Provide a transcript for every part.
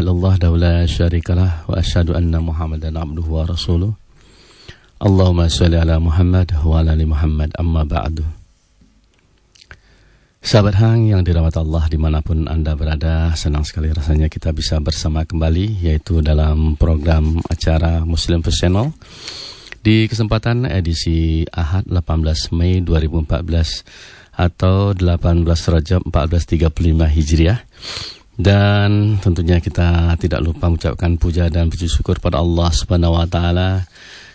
ilaha illallah syarikalah wa asyhadu anna muhammadan abduhu wa rasuluh. Allahumma sholli ala Muhammad wa ala ali Muhammad amma ba'du. Sahabat Hang yang dirahmati Allah di mana pun Anda berada Senang sekali rasanya kita bisa bersama kembali Yaitu dalam program acara Muslim First Channel. Di kesempatan edisi Ahad 18 Mei 2014 Atau 18 Rajab 1435 Hijriah dan tentunya kita tidak lupa mengucapkan puja dan puji syukur pada Allah Subhanahu wa taala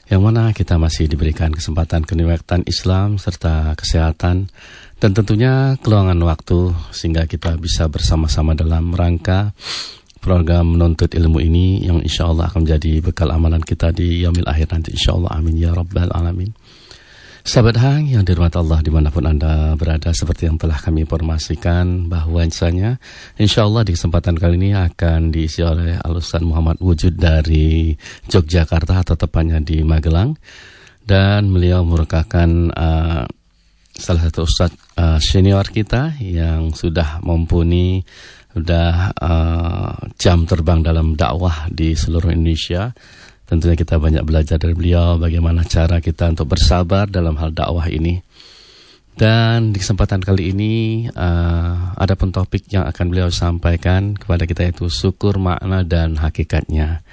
yang mana kita masih diberikan kesempatan kenikmatan Islam serta kesehatan dan tentunya keluangan waktu sehingga kita bisa bersama-sama dalam rangka program menuntut ilmu ini yang insya Allah akan menjadi bekal amalan kita di yaumil akhir nanti insya Allah amin ya rabbal alamin. Sahabat Hang yang dirahmati Allah di mana pun Anda berada seperti yang telah kami informasikan bahwa insya Allah di kesempatan kali ini akan diisi oleh Alusan Muhammad Wujud dari Yogyakarta atau tepatnya di Magelang. Dan beliau merupakan uh, salah satu ustadz uh, senior kita yang sudah mumpuni sudah uh, jam terbang dalam dakwah di seluruh Indonesia Tentunya kita banyak belajar dari beliau bagaimana cara kita untuk bersabar dalam hal dakwah ini. Dan di kesempatan kali ini uh, ada pun topik yang akan beliau sampaikan kepada kita yaitu syukur makna dan hakikatnya.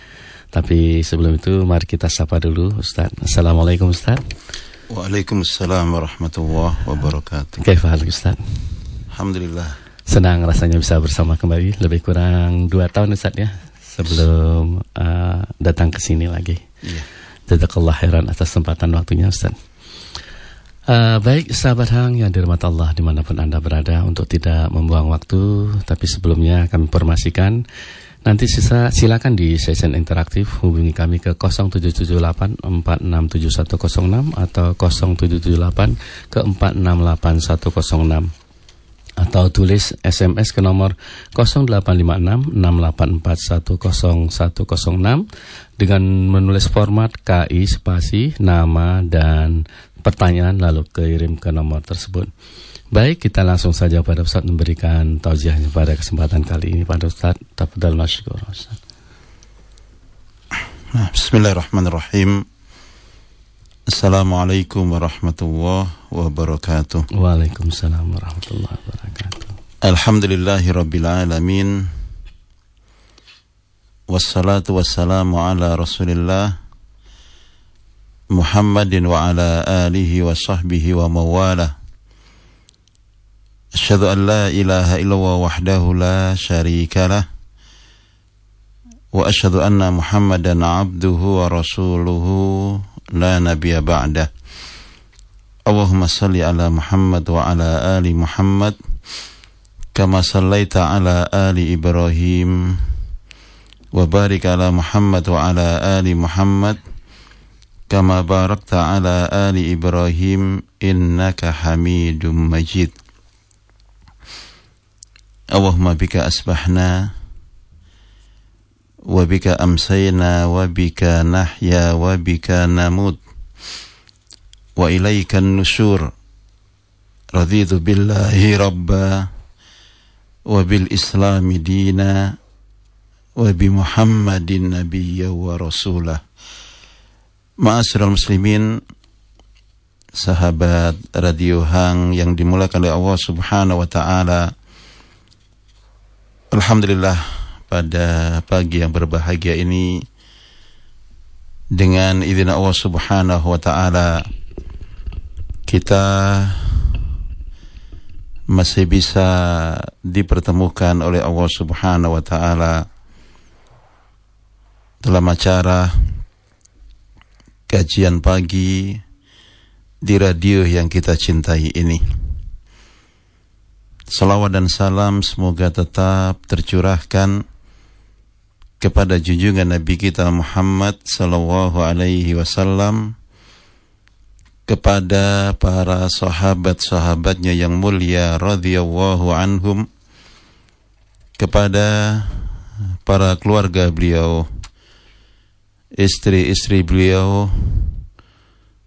Tapi sebelum itu mari kita sapa dulu Ustaz. Assalamualaikum Ustaz. Waalaikumsalam warahmatullahi wabarakatuh. Kaifahal Ustaz? Alhamdulillah. Senang rasanya bisa bersama kembali. Lebih kurang dua tahun Ustaz ya sebelum uh, datang ke sini lagi. Yeah. Jazakallah khairan atas kesempatan waktunya Ustaz. Uh, baik sahabat Hang yang dirahmati Allah di mana pun Anda berada untuk tidak membuang waktu tapi sebelumnya kami informasikan nanti sisa silakan di session interaktif hubungi kami ke 0778 467106 atau 0778 ke 468106 atau tulis SMS ke nomor 085668410106 dengan menulis format KI spasi nama dan pertanyaan lalu kirim ke nomor tersebut. Baik, kita langsung saja pada Ustaz memberikan tausiahnya pada kesempatan kali ini pada Ustaz. Tafadhal masykur Ustaz. Nah, bismillahirrahmanirrahim. Assalamualaikum warahmatullahi wabarakatuh. Waalaikumsalam warahmatullahi wabarakatuh. Alhamdulillahi rabbil alamin. Wassalatu wassalamu ala Rasulillah Muhammadin wa ala alihi wa sahbihi wa mawala. Asyhadu an la ilaha illallah wahdahu la syarika lah. Wa asyhadu anna Muhammadan abduhu wa rasuluhu لا نبي بعده اللهم صل على محمد وعلى آل محمد كما صليت على آل إبراهيم وبارك على محمد وعلى آل محمد كما باركت على آل إبراهيم إنك حميد مجيد اللهم بك أسبحنا وبك أمسينا وبك نحيا وبك نموت وإليك النشور رضيت بالله ربا وبالإسلام دينا وبمحمد نبيا ورسولا Ma'asyiral muslimin sahabat radio Hang yang dimulakan oleh Allah Subhanahu wa taala Alhamdulillah pada pagi yang berbahagia ini dengan izin Allah Subhanahu wa taala kita masih bisa dipertemukan oleh Allah Subhanahu wa taala dalam acara kajian pagi di radio yang kita cintai ini. Salawat dan salam semoga tetap tercurahkan kepada junjungan Nabi kita Muhammad sallallahu alaihi wasallam kepada para sahabat-sahabatnya yang mulia radhiyallahu anhum kepada para keluarga beliau istri-istri beliau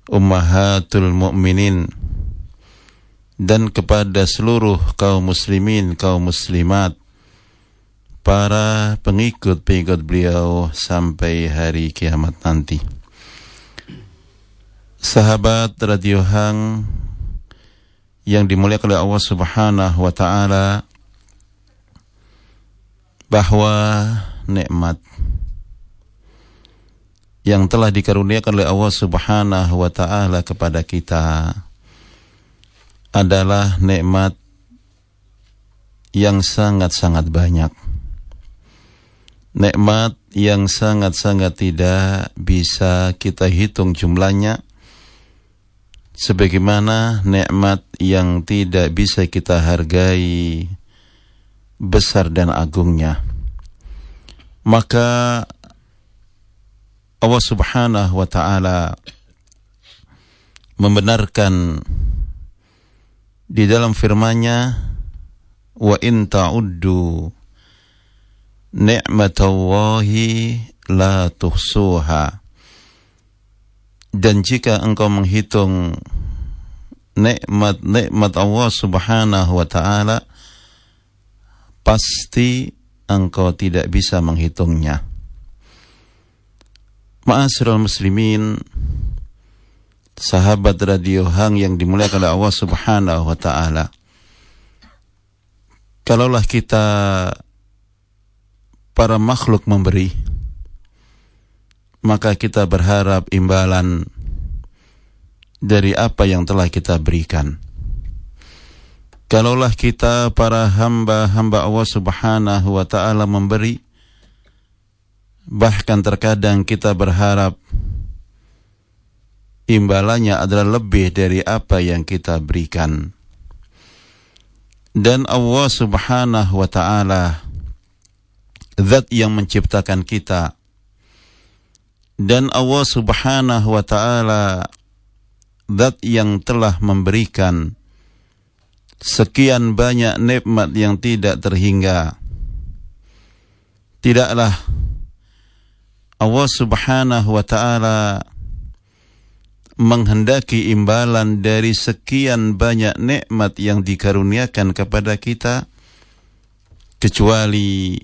ummahatul mukminin dan kepada seluruh kaum muslimin kaum muslimat para pengikut-pengikut beliau sampai hari kiamat nanti. Sahabat Radio Hang yang dimuliakan oleh Allah Subhanahu wa taala bahwa nikmat yang telah dikaruniakan oleh Allah Subhanahu wa taala kepada kita adalah nikmat yang sangat-sangat banyak nikmat yang sangat-sangat tidak bisa kita hitung jumlahnya. Sebagaimana nikmat yang tidak bisa kita hargai besar dan agungnya. Maka Allah Subhanahu wa taala membenarkan di dalam firman-Nya wa in ta'uddu ni'matallahi la tuhsuha. Dan jika engkau menghitung nikmat-nikmat Allah Subhanahu wa taala pasti engkau tidak bisa menghitungnya. Ma'asyiral muslimin sahabat radio Hang yang dimuliakan oleh Allah Subhanahu wa taala. Kalaulah kita para makhluk memberi, maka kita berharap imbalan dari apa yang telah kita berikan. Kalaulah kita para hamba-hamba Allah Subhanahu wa taala memberi bahkan terkadang kita berharap imbalannya adalah lebih dari apa yang kita berikan. Dan Allah Subhanahu wa taala zat yang menciptakan kita. Dan Allah Subhanahu wa taala zat yang telah memberikan sekian banyak nikmat yang tidak terhingga. Tidaklah Allah Subhanahu wa taala menghendaki imbalan dari sekian banyak nikmat yang dikaruniakan kepada kita kecuali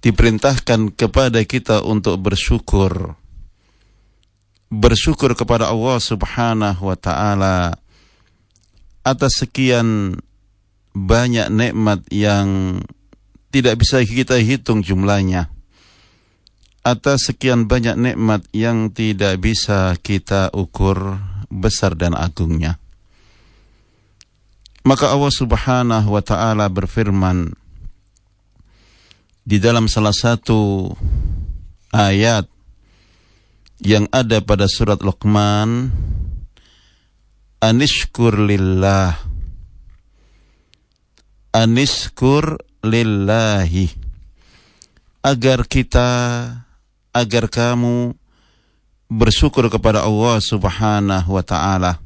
diperintahkan kepada kita untuk bersyukur. Bersyukur kepada Allah Subhanahu wa taala atas sekian banyak nikmat yang tidak bisa kita hitung jumlahnya atas sekian banyak nikmat yang tidak bisa kita ukur besar dan agungnya. Maka Allah Subhanahu wa taala berfirman di dalam salah satu ayat yang ada pada surat Luqman Anishkur lillah. Anishkur lillahi. Agar kita agar kamu bersyukur kepada Allah Subhanahu wa taala.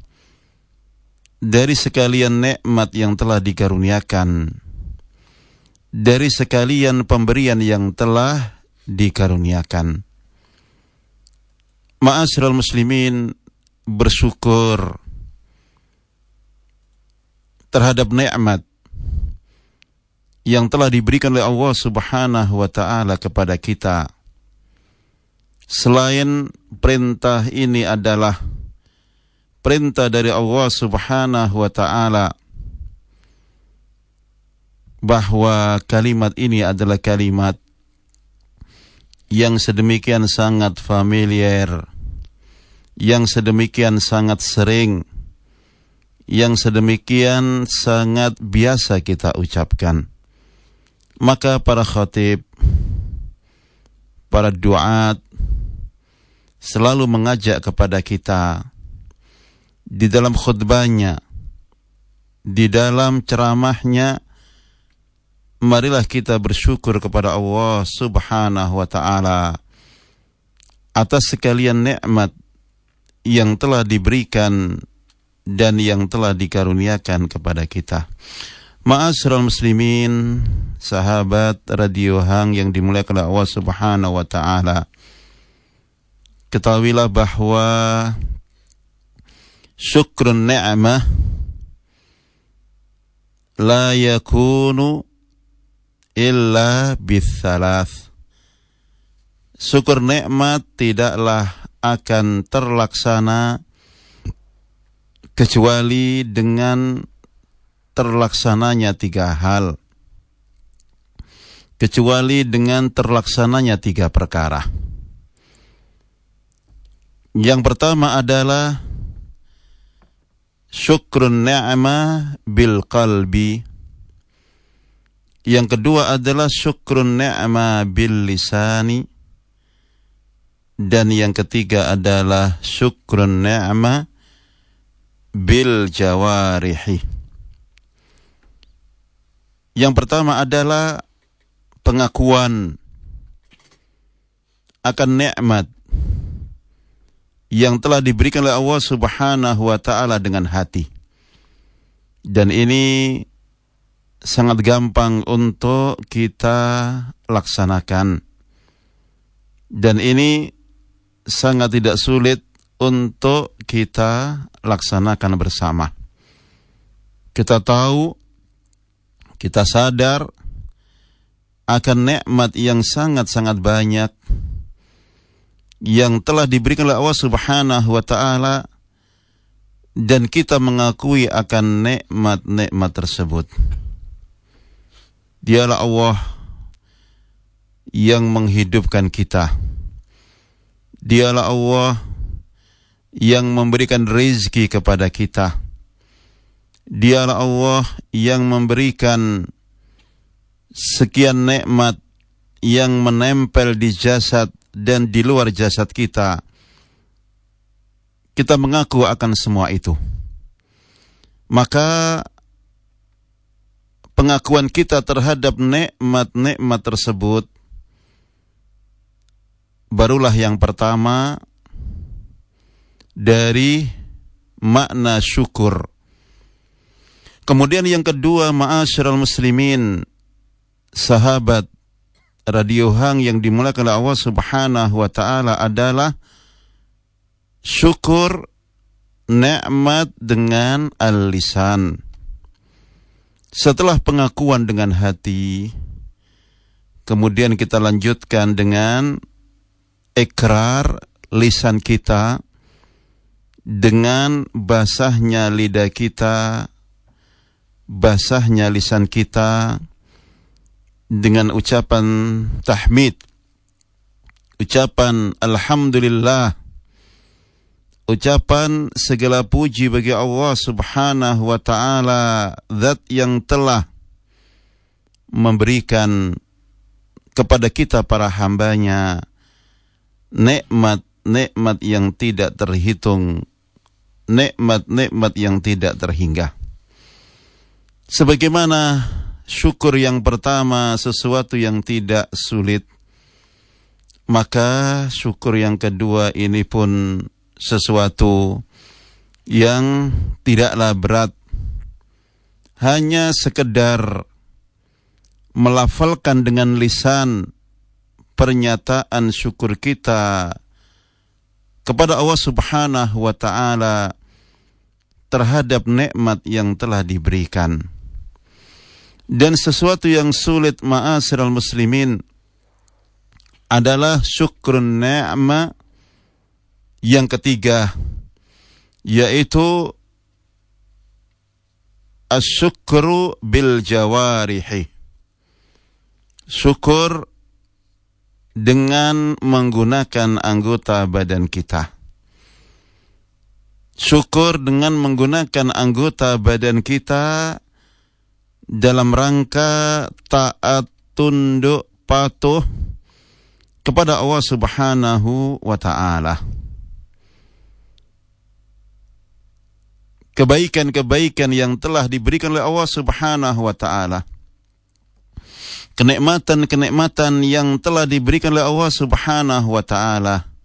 Dari sekalian nikmat yang telah dikaruniakan dari sekalian pemberian yang telah dikaruniakan. Ma'asyiral muslimin bersyukur terhadap nikmat yang telah diberikan oleh Allah Subhanahu wa taala kepada kita. Selain perintah ini adalah perintah dari Allah Subhanahu wa taala bahwa kalimat ini adalah kalimat yang sedemikian sangat familiar, yang sedemikian sangat sering, yang sedemikian sangat biasa kita ucapkan. Maka para khatib, para duat selalu mengajak kepada kita di dalam khutbahnya, di dalam ceramahnya marilah kita bersyukur kepada Allah Subhanahu wa taala atas sekalian nikmat yang telah diberikan dan yang telah dikaruniakan kepada kita. Ma'asyiral muslimin, sahabat Radio Hang yang dimuliakan Allah Subhanahu wa taala. Ketahuilah bahwa syukrun ni'mah la yakunu illa bithalath. Syukur nikmat tidaklah akan terlaksana kecuali dengan terlaksananya tiga hal. Kecuali dengan terlaksananya tiga perkara. Yang pertama adalah syukrun ni'mah bil qalbi. Yang kedua adalah syukrun ni'mah bil lisani. Dan yang ketiga adalah syukrun ni'mah bil jawarihi. Yang pertama adalah pengakuan akan nikmat yang telah diberikan oleh Allah Subhanahu wa taala dengan hati. Dan ini sangat gampang untuk kita laksanakan. Dan ini sangat tidak sulit untuk kita laksanakan bersama. Kita tahu, kita sadar akan nikmat yang sangat-sangat banyak yang telah diberikan oleh Allah Subhanahu wa taala dan kita mengakui akan nikmat-nikmat tersebut. Dialah Allah yang menghidupkan kita. Dialah Allah yang memberikan rezeki kepada kita. Dialah Allah yang memberikan sekian nikmat yang menempel di jasad dan di luar jasad kita, kita mengaku akan semua itu. Maka pengakuan kita terhadap nikmat-nikmat tersebut barulah yang pertama dari makna syukur. Kemudian yang kedua, ma'asyiral muslimin, sahabat radio hang yang dimulakan oleh Allah Subhanahu wa taala adalah syukur nikmat dengan al-lisan. Setelah pengakuan dengan hati, kemudian kita lanjutkan dengan ikrar lisan kita dengan basahnya lidah kita, basahnya lisan kita, dengan ucapan tahmid, ucapan alhamdulillah, ucapan segala puji bagi Allah Subhanahu wa taala, zat yang telah memberikan kepada kita para hambanya nikmat-nikmat yang tidak terhitung, nikmat-nikmat yang tidak terhingga. Sebagaimana syukur yang pertama sesuatu yang tidak sulit, maka syukur yang kedua ini pun sesuatu yang tidaklah berat, hanya sekedar melafalkan dengan lisan pernyataan syukur kita kepada Allah Subhanahu wa taala terhadap nikmat yang telah diberikan. Dan sesuatu yang sulit ma'asyiral muslimin adalah syukrun ni'ma yang ketiga yaitu asyukru bil jawarihi syukur dengan menggunakan anggota badan kita syukur dengan menggunakan anggota badan kita dalam rangka taat tunduk patuh kepada Allah Subhanahu wa taala. Kebaikan-kebaikan yang telah diberikan oleh Allah Subhanahu wa taala. Kenikmatan-kenikmatan yang telah diberikan oleh Allah Subhanahu wa taala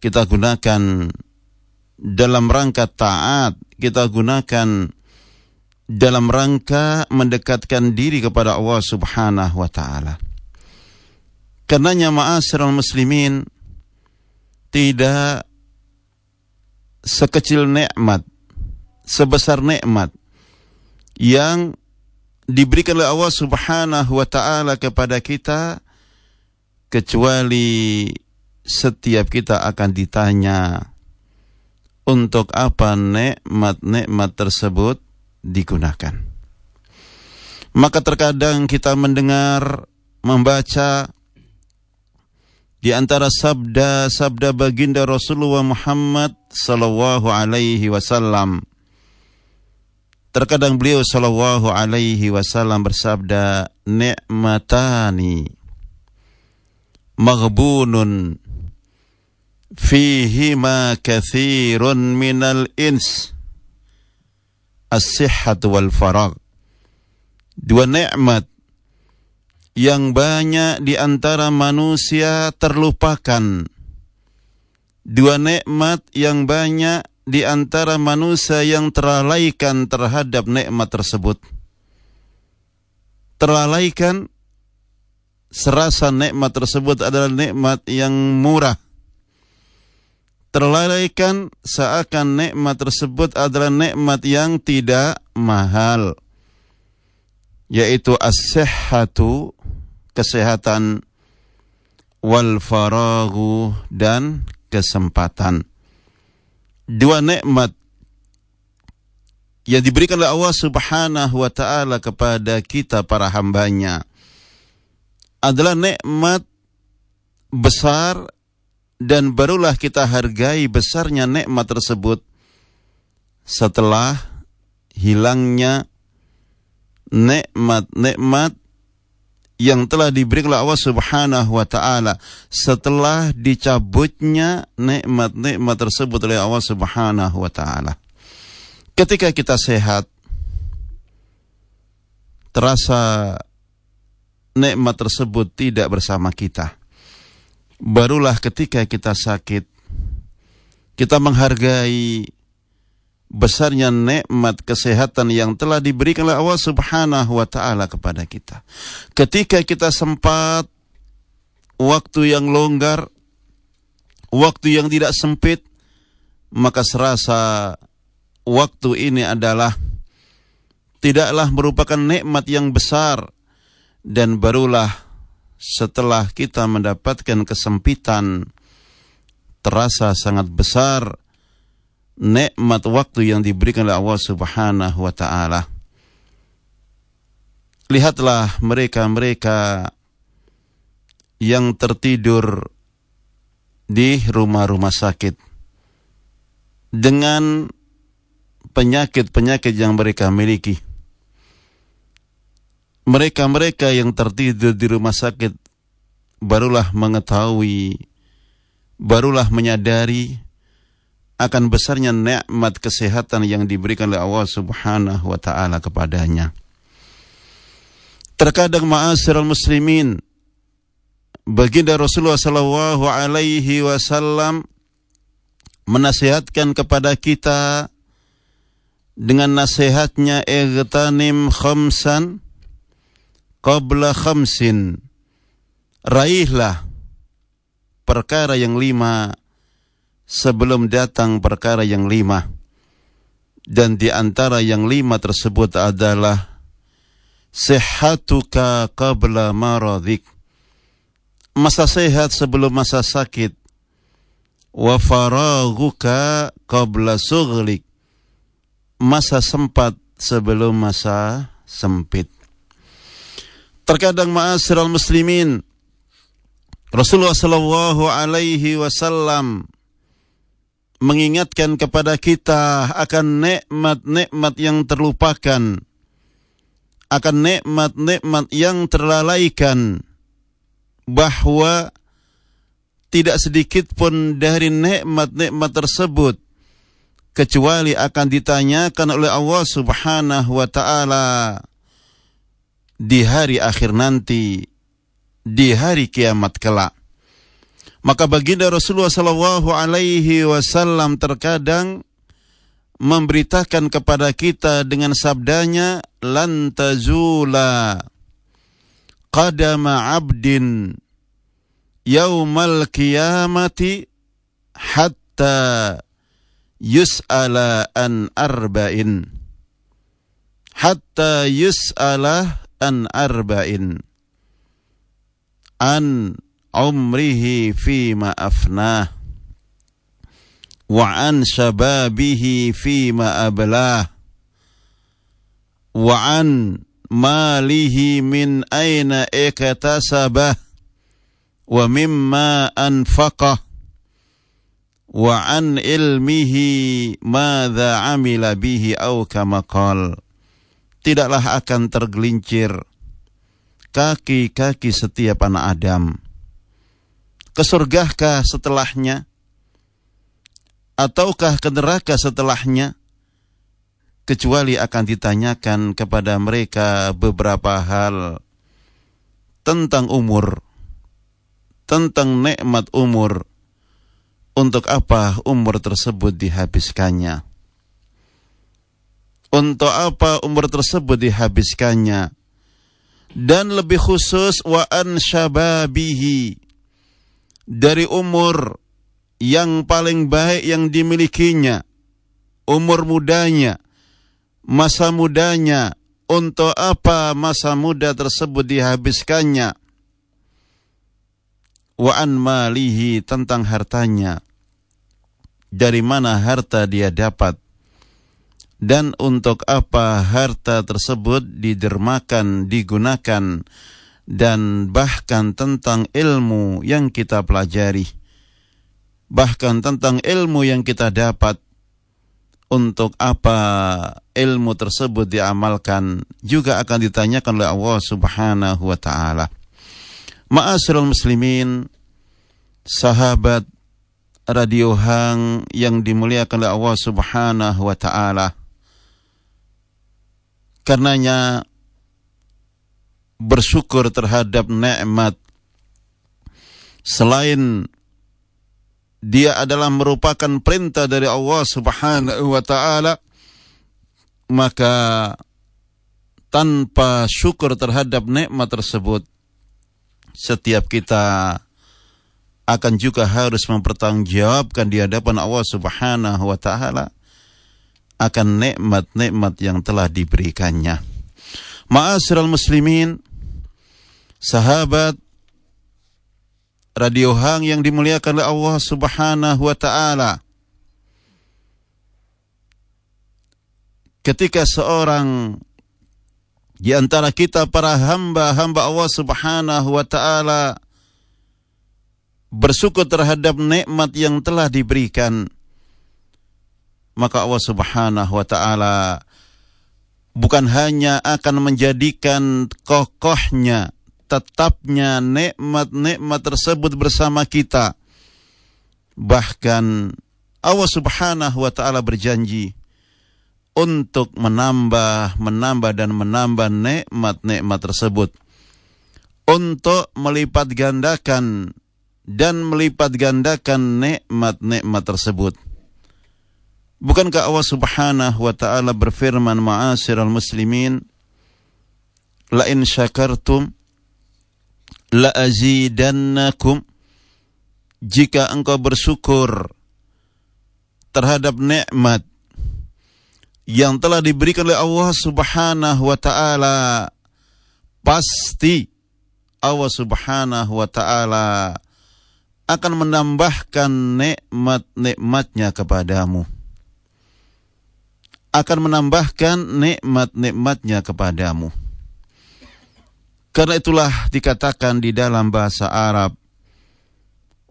kita gunakan dalam rangka taat, kita gunakan dalam rangka mendekatkan diri kepada Allah Subhanahu wa taala. Karenanya ma'asyiral muslimin tidak sekecil nikmat, sebesar nikmat yang diberikan oleh Allah Subhanahu wa taala kepada kita kecuali setiap kita akan ditanya untuk apa nikmat-nikmat tersebut digunakan. Maka terkadang kita mendengar, membaca di antara sabda-sabda baginda Rasulullah Muhammad sallallahu alaihi wasallam Terkadang beliau sallallahu alaihi wasallam bersabda, "Ni'matani maghbunun fihima kathirun minal ins as-sihhat wal farag." Dua nikmat yang banyak di antara manusia terlupakan. Dua nikmat yang banyak di antara manusia yang terlalaikan terhadap nikmat tersebut. Terlalaikan serasa nikmat tersebut adalah nikmat yang murah. Terlalaikan seakan nikmat tersebut adalah nikmat yang tidak mahal. Yaitu as-sihhatu, kesehatan, wal faragu dan kesempatan dua nikmat yang diberikan oleh Allah Subhanahu wa taala kepada kita para hambanya adalah nikmat besar dan barulah kita hargai besarnya nikmat tersebut setelah hilangnya nikmat-nikmat yang telah diberikan oleh Allah Subhanahu wa taala setelah dicabutnya nikmat-nikmat tersebut oleh Allah Subhanahu wa taala. Ketika kita sehat terasa nikmat tersebut tidak bersama kita. Barulah ketika kita sakit kita menghargai besarnya nikmat kesehatan yang telah diberikan oleh Allah Subhanahu wa taala kepada kita. Ketika kita sempat waktu yang longgar, waktu yang tidak sempit, maka serasa waktu ini adalah tidaklah merupakan nikmat yang besar dan barulah setelah kita mendapatkan kesempitan terasa sangat besar nikmat waktu yang diberikan oleh Allah Subhanahu wa taala. Lihatlah mereka-mereka yang tertidur di rumah-rumah sakit dengan penyakit-penyakit yang mereka miliki. Mereka-mereka yang tertidur di rumah sakit barulah mengetahui, barulah menyadari akan besarnya nikmat kesehatan yang diberikan oleh Allah Subhanahu wa taala kepadanya. Terkadang ma'asyiral muslimin baginda Rasulullah sallallahu alaihi wasallam menasihatkan kepada kita dengan nasihatnya igtanim khamsan qabla khamsin raihlah perkara yang lima sebelum datang perkara yang lima. Dan di antara yang lima tersebut adalah sehatuka qabla maradik. Masa sehat sebelum masa sakit. Wa faraguka qabla sughlik. Masa sempat sebelum masa sempit. Terkadang ma'asyiral muslimin Rasulullah sallallahu alaihi wasallam mengingatkan kepada kita akan nikmat-nikmat yang terlupakan, akan nikmat-nikmat yang terlalaikan, bahwa tidak sedikit pun dari nikmat-nikmat tersebut kecuali akan ditanyakan oleh Allah Subhanahu wa taala di hari akhir nanti, di hari kiamat kelak. Maka baginda Rasulullah Sallallahu Alaihi Wasallam terkadang memberitakan kepada kita dengan sabdanya lan tazula qadama abdin yaumal qiyamati hatta yus'ala an arba'in. Hatta yus'ala an arba'in. An umrihi fima afnah wa an shababihi fima ablah wa an malihi min aina iktasabah wa mimma anfaqah wa an ilmihi madza amila bihi au kama qal. Tidaklah akan tergelincir kaki-kaki setiap anak Adam ke surgakah setelahnya ataukah ke neraka setelahnya kecuali akan ditanyakan kepada mereka beberapa hal tentang umur, tentang nikmat umur, untuk apa umur tersebut dihabiskannya. Untuk apa umur tersebut dihabiskannya. Dan lebih khusus wa an syababihi dari umur yang paling baik yang dimilikinya, umur mudanya, masa mudanya, untuk apa masa muda tersebut dihabiskannya. Wa an malihi tentang hartanya. Dari mana harta dia dapat. Dan untuk apa harta tersebut didermakan, digunakan, dan bahkan tentang ilmu yang kita pelajari. Bahkan tentang ilmu yang kita dapat untuk apa ilmu tersebut diamalkan juga akan ditanyakan oleh Allah Subhanahu wa taala. Ma'asyiral muslimin, sahabat Radio Hang yang dimuliakan oleh Allah Subhanahu wa taala. Karenanya bersyukur terhadap nikmat selain dia adalah merupakan perintah dari Allah Subhanahu wa taala maka tanpa syukur terhadap nikmat tersebut setiap kita akan juga harus mempertanggungjawabkan di hadapan Allah Subhanahu wa taala akan nikmat-nikmat yang telah diberikannya. Ma'asyiral muslimin, sahabat Radio Hang yang dimuliakan oleh Allah Subhanahu wa taala. Ketika seorang di antara kita para hamba-hamba Allah Subhanahu wa taala bersyukur terhadap nikmat yang telah diberikan maka Allah Subhanahu wa taala bukan hanya akan menjadikan kokohnya tetapnya nikmat-nikmat tersebut bersama kita. Bahkan Allah Subhanahu wa taala berjanji untuk menambah, menambah dan menambah nikmat-nikmat tersebut. Untuk melipat gandakan dan melipat gandakan nikmat-nikmat tersebut. Bukankah Allah Subhanahu wa taala berfirman ma'asyiral muslimin la in syakartum la'azidannakum. Jika engkau bersyukur terhadap nikmat yang telah diberikan oleh Allah Subhanahu wa taala pasti Allah Subhanahu wa taala akan menambahkan nikmat-nikmatnya kepadamu. Akan menambahkan nikmat-nikmatnya kepadamu karena itulah dikatakan di dalam bahasa Arab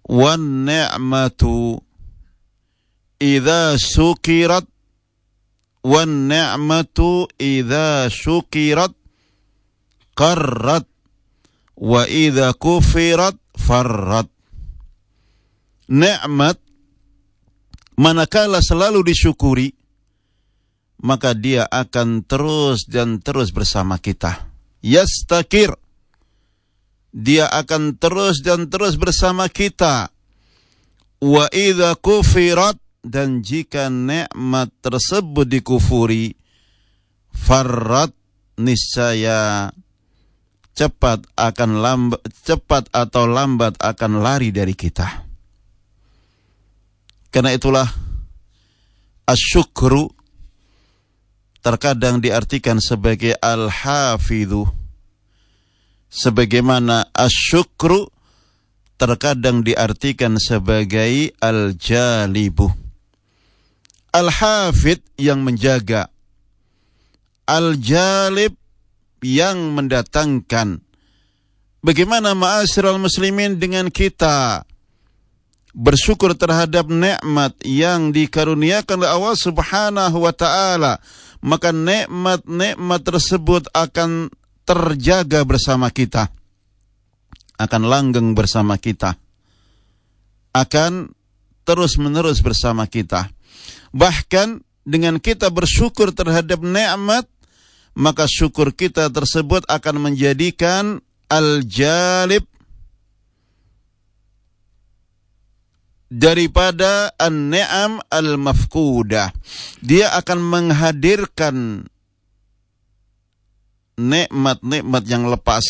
wan ni'matu idza sukirat wan ni'matu idza syukirat qarrat wa idza kufirat farrat. Nikmat manakala selalu disyukuri maka dia akan terus dan terus bersama kita yastakir. Dia akan terus dan terus bersama kita. Wa idza kufirat dan jika nikmat tersebut dikufuri farrat niscaya cepat akan lambat cepat atau lambat akan lari dari kita. Karena itulah asyukru terkadang diartikan sebagai al-hafidhu. Sebagaimana asyukru terkadang diartikan sebagai al-jalibu. Al-hafid yang menjaga. Al-jalib yang mendatangkan. Bagaimana ma'asyiral muslimin dengan kita? Bersyukur terhadap nikmat yang dikaruniakan oleh Allah Subhanahu wa taala maka nikmat-nikmat tersebut akan terjaga bersama kita, akan langgeng bersama kita, akan terus-menerus bersama kita. Bahkan dengan kita bersyukur terhadap nikmat, maka syukur kita tersebut akan menjadikan al-jalib daripada an-ni'am al-mafkudah. Dia akan menghadirkan nikmat-nikmat yang lepas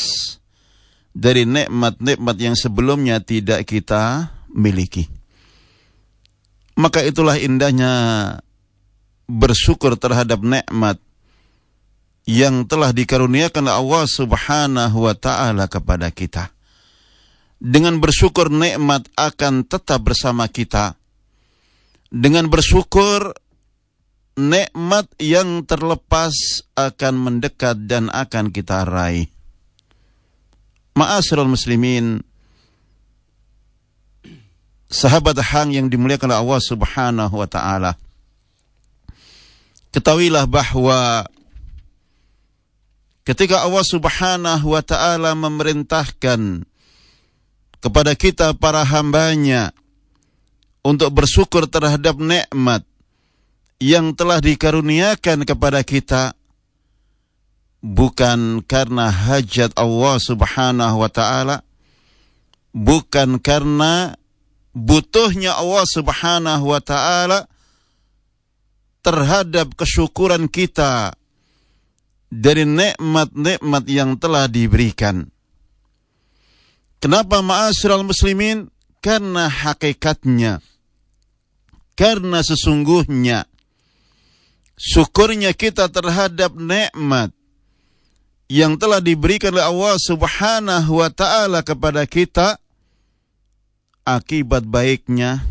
dari nikmat-nikmat yang sebelumnya tidak kita miliki. Maka itulah indahnya bersyukur terhadap nikmat yang telah dikaruniakan Allah Subhanahu wa taala kepada kita. Dengan bersyukur nikmat akan tetap bersama kita. Dengan bersyukur nikmat yang terlepas akan mendekat dan akan kita raih. Ma'asyiral muslimin, sahabat hang yang dimuliakan oleh Allah Subhanahu wa taala. Ketahuilah bahwa ketika Allah Subhanahu wa taala memerintahkan kepada kita para hambanya untuk bersyukur terhadap nikmat yang telah dikaruniakan kepada kita bukan karena hajat Allah Subhanahu wa taala bukan karena butuhnya Allah Subhanahu wa taala terhadap kesyukuran kita dari nikmat-nikmat yang telah diberikan. Kenapa ma'asyiral muslimin? Karena hakikatnya karena sesungguhnya syukurnya kita terhadap nikmat yang telah diberikan oleh Allah Subhanahu wa taala kepada kita akibat baiknya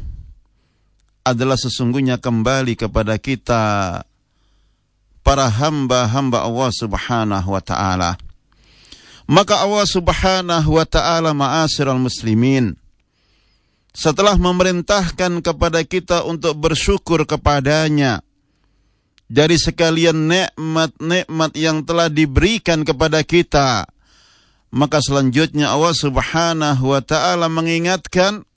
adalah sesungguhnya kembali kepada kita para hamba-hamba Allah Subhanahu wa taala. Maka Allah Subhanahu wa taala ma'asyiral muslimin setelah memerintahkan kepada kita untuk bersyukur kepadanya dari sekalian nikmat-nikmat yang telah diberikan kepada kita. Maka selanjutnya Allah Subhanahu wa taala mengingatkan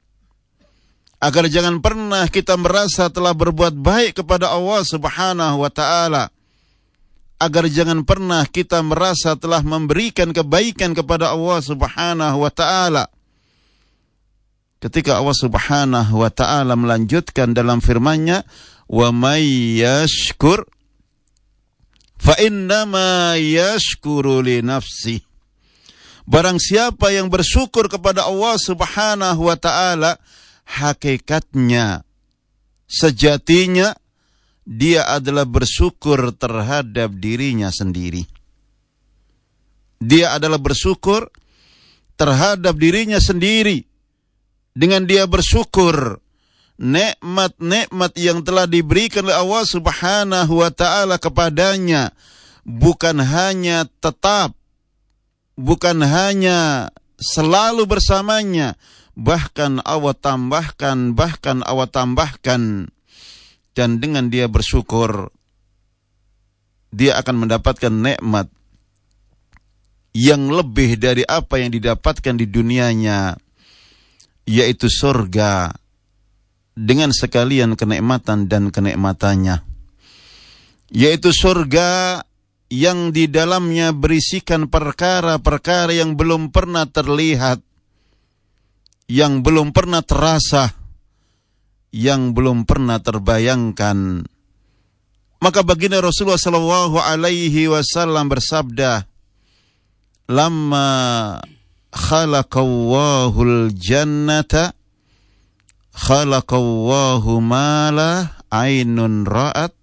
agar jangan pernah kita merasa telah berbuat baik kepada Allah Subhanahu wa taala. Agar jangan pernah kita merasa telah memberikan kebaikan kepada Allah Subhanahu wa taala. Ketika Allah Subhanahu wa taala melanjutkan dalam firman-Nya, wa may yashkur fa innama yashkuru li nafsi Barang siapa yang bersyukur kepada Allah Subhanahu wa taala hakikatnya sejatinya dia adalah bersyukur terhadap dirinya sendiri. Dia adalah bersyukur terhadap dirinya sendiri. Dengan dia bersyukur nikmat-nikmat yang telah diberikan oleh Allah Subhanahu wa taala kepadanya bukan hanya tetap bukan hanya selalu bersamanya bahkan Allah tambahkan bahkan Allah tambahkan dan dengan dia bersyukur dia akan mendapatkan nikmat yang lebih dari apa yang didapatkan di dunianya yaitu surga dengan sekalian kenikmatan dan kenikmatannya. Yaitu surga yang di dalamnya berisikan perkara-perkara yang belum pernah terlihat yang belum pernah terasa yang belum pernah terbayangkan. Maka baginda Rasulullah sallallahu alaihi wasallam bersabda lamma khalaqallahu jannata khalaqallahu ma la ainun ra'at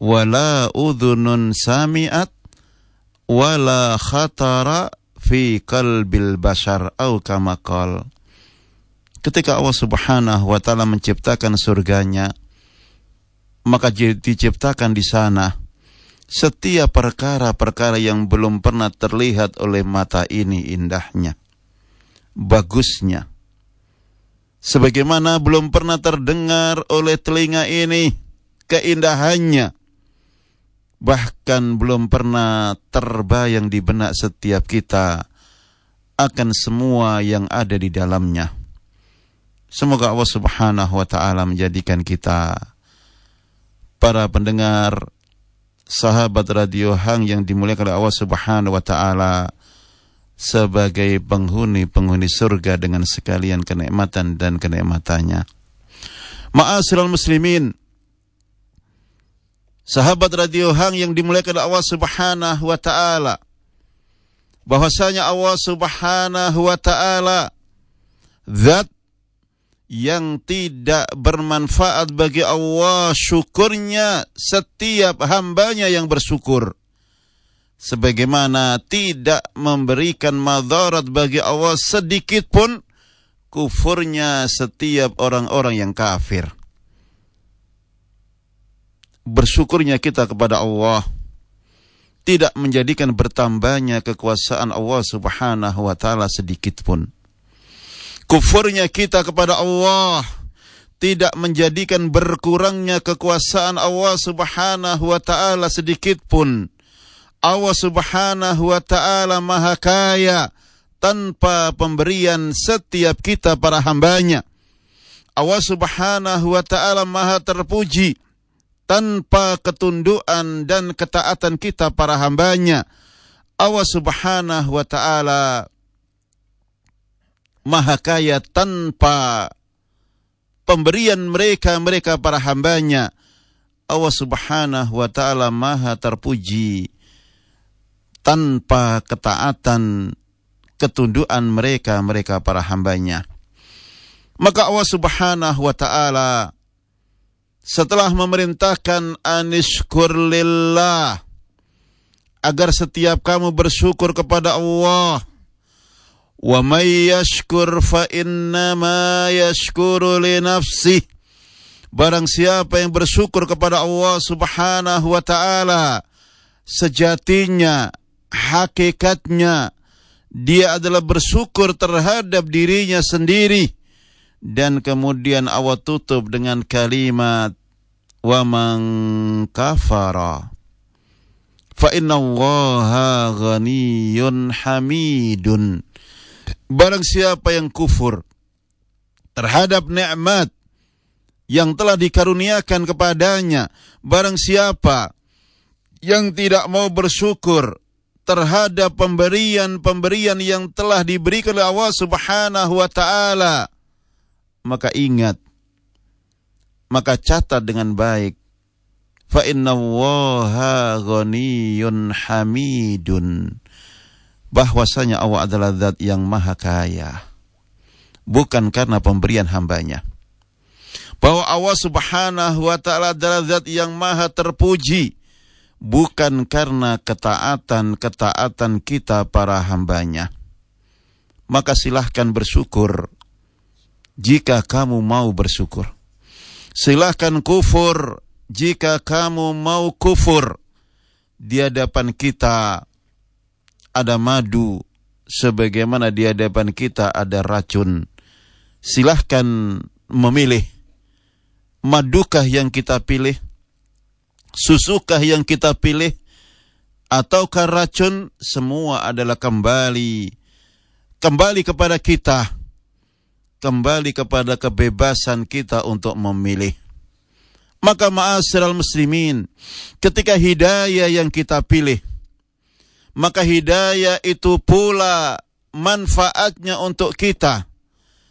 wala udhunun sami'at wala khatara fi qalbil bashar. Au kama Ketika Allah Subhanahu wa taala menciptakan surganya, maka diciptakan di sana setiap perkara-perkara yang belum pernah terlihat oleh mata ini indahnya, bagusnya. Sebagaimana belum pernah terdengar oleh telinga ini keindahannya, bahkan belum pernah terbayang di benak setiap kita akan semua yang ada di dalamnya. Semoga Allah Subhanahu wa taala menjadikan kita para pendengar sahabat radio Hang yang dimuliakan oleh Allah Subhanahu wa taala sebagai penghuni-penghuni surga dengan sekalian kenikmatan dan kenikmatannya. Ma'asyiral muslimin, sahabat radio Hang yang dimuliakan Allah Subhanahu wa taala bahwasanya Allah Subhanahu wa taala zat yang tidak bermanfaat bagi Allah syukurnya setiap hambanya yang bersyukur. Sebagaimana tidak memberikan madarat bagi Allah sedikit pun kufurnya setiap orang-orang yang kafir. Bersyukurnya kita kepada Allah. Tidak menjadikan bertambahnya kekuasaan Allah Subhanahu wa taala sedikit pun. Kufurnya kita kepada Allah tidak menjadikan berkurangnya kekuasaan Allah Subhanahu wa taala sedikit pun. Allah Subhanahu wa taala Maha Kaya tanpa pemberian setiap kita para hambanya. Allah Subhanahu wa taala Maha terpuji tanpa ketunduan dan ketaatan kita para hambanya. Allah subhanahu wa ta'ala maha kaya tanpa pemberian mereka mereka para hambanya. Allah subhanahu wa ta'ala maha terpuji tanpa ketaatan ketunduan mereka mereka para hambanya. Maka Allah subhanahu wa ta'ala setelah memerintahkan anishkur lillah agar setiap kamu bersyukur kepada Allah yashkur fa innama yashkuru barang siapa yang bersyukur kepada Allah Subhanahu wa taala sejatinya hakikatnya dia adalah bersyukur terhadap dirinya sendiri dan kemudian Allah tutup dengan kalimat wa man kafara fa inna allaha ghaniyun hamidun barang siapa yang kufur terhadap nikmat yang telah dikaruniakan kepadanya barang siapa yang tidak mau bersyukur terhadap pemberian-pemberian yang telah diberikan oleh Allah Subhanahu wa taala maka ingat maka catat dengan baik fa inna allaha ghaniyun hamidun bahwasanya Allah adalah zat yang maha kaya. Bukan karena pemberian hambanya. Bahwa Allah subhanahu wa ta'ala adalah zat yang maha terpuji. Bukan karena ketaatan-ketaatan kita para hambanya. Maka silahkan bersyukur. Jika kamu mau bersyukur. Silahkan kufur. Jika kamu mau kufur. Di hadapan kita ada madu, sebagaimana di hadapan kita ada racun. Silahkan memilih. Madukah yang kita pilih? Susukah yang kita pilih? Ataukah racun? Semua adalah kembali. Kembali kepada kita kembali kepada kebebasan kita untuk memilih. Maka ma'asyiral muslimin, ketika hidayah yang kita pilih, maka hidayah itu pula manfaatnya untuk kita.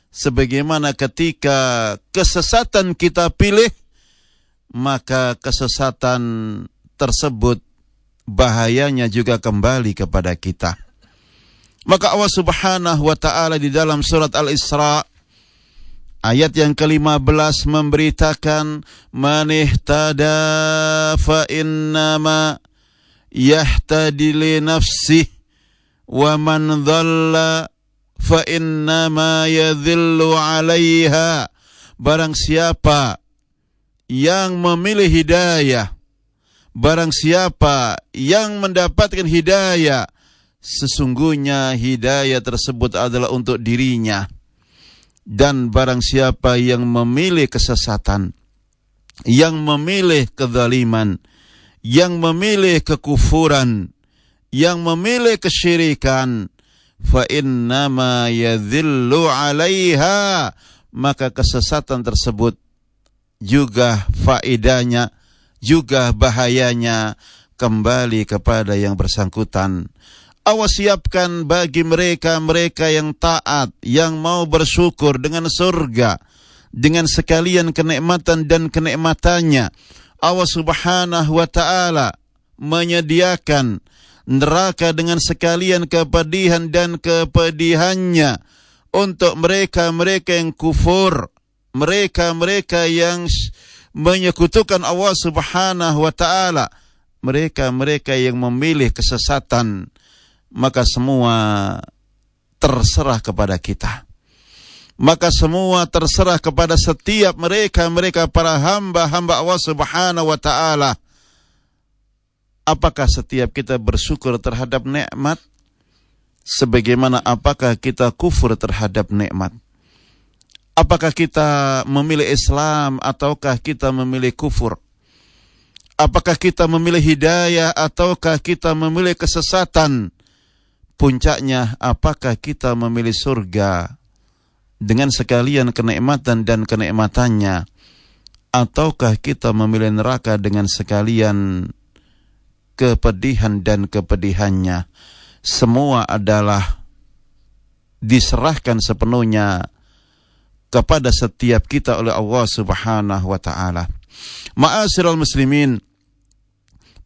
Sebagaimana ketika kesesatan kita pilih, maka kesesatan tersebut bahayanya juga kembali kepada kita. Maka Allah Subhanahu wa taala di dalam surat Al-Isra Ayat yang ke-15 memberitakan man ihtada fa innama yahtadi li nafsih wa man dhalla fa innama yadhillu 'alaiha. Barang siapa yang memilih hidayah barang siapa yang mendapatkan hidayah sesungguhnya hidayah tersebut adalah untuk dirinya. Dan barang siapa yang memilih kesesatan, yang memilih kezaliman, yang memilih kekufuran, yang memilih kesyirikan, fa innama yadhillu 'alaiha maka kesesatan tersebut juga faedahnya juga bahayanya kembali kepada yang bersangkutan Awas siapkan bagi mereka-mereka yang taat, yang mau bersyukur dengan surga, dengan sekalian kenikmatan dan kenikmatannya. Allah subhanahu wa ta'ala menyediakan neraka dengan sekalian kepedihan dan kepedihannya untuk mereka-mereka yang kufur, mereka-mereka yang menyekutukan Allah subhanahu wa ta'ala, mereka-mereka yang memilih kesesatan, maka semua terserah kepada kita. Maka semua terserah kepada setiap mereka mereka para hamba-hamba Allah Subhanahu wa taala. Apakah setiap kita bersyukur terhadap nikmat sebagaimana apakah kita kufur terhadap nikmat? Apakah kita memilih Islam ataukah kita memilih kufur? Apakah kita memilih hidayah ataukah kita memilih kesesatan? puncaknya apakah kita memilih surga dengan sekalian kenikmatan dan kenikmatannya ataukah kita memilih neraka dengan sekalian kepedihan dan kepedihannya semua adalah diserahkan sepenuhnya kepada setiap kita oleh Allah Subhanahu wa taala. Ma'asyiral muslimin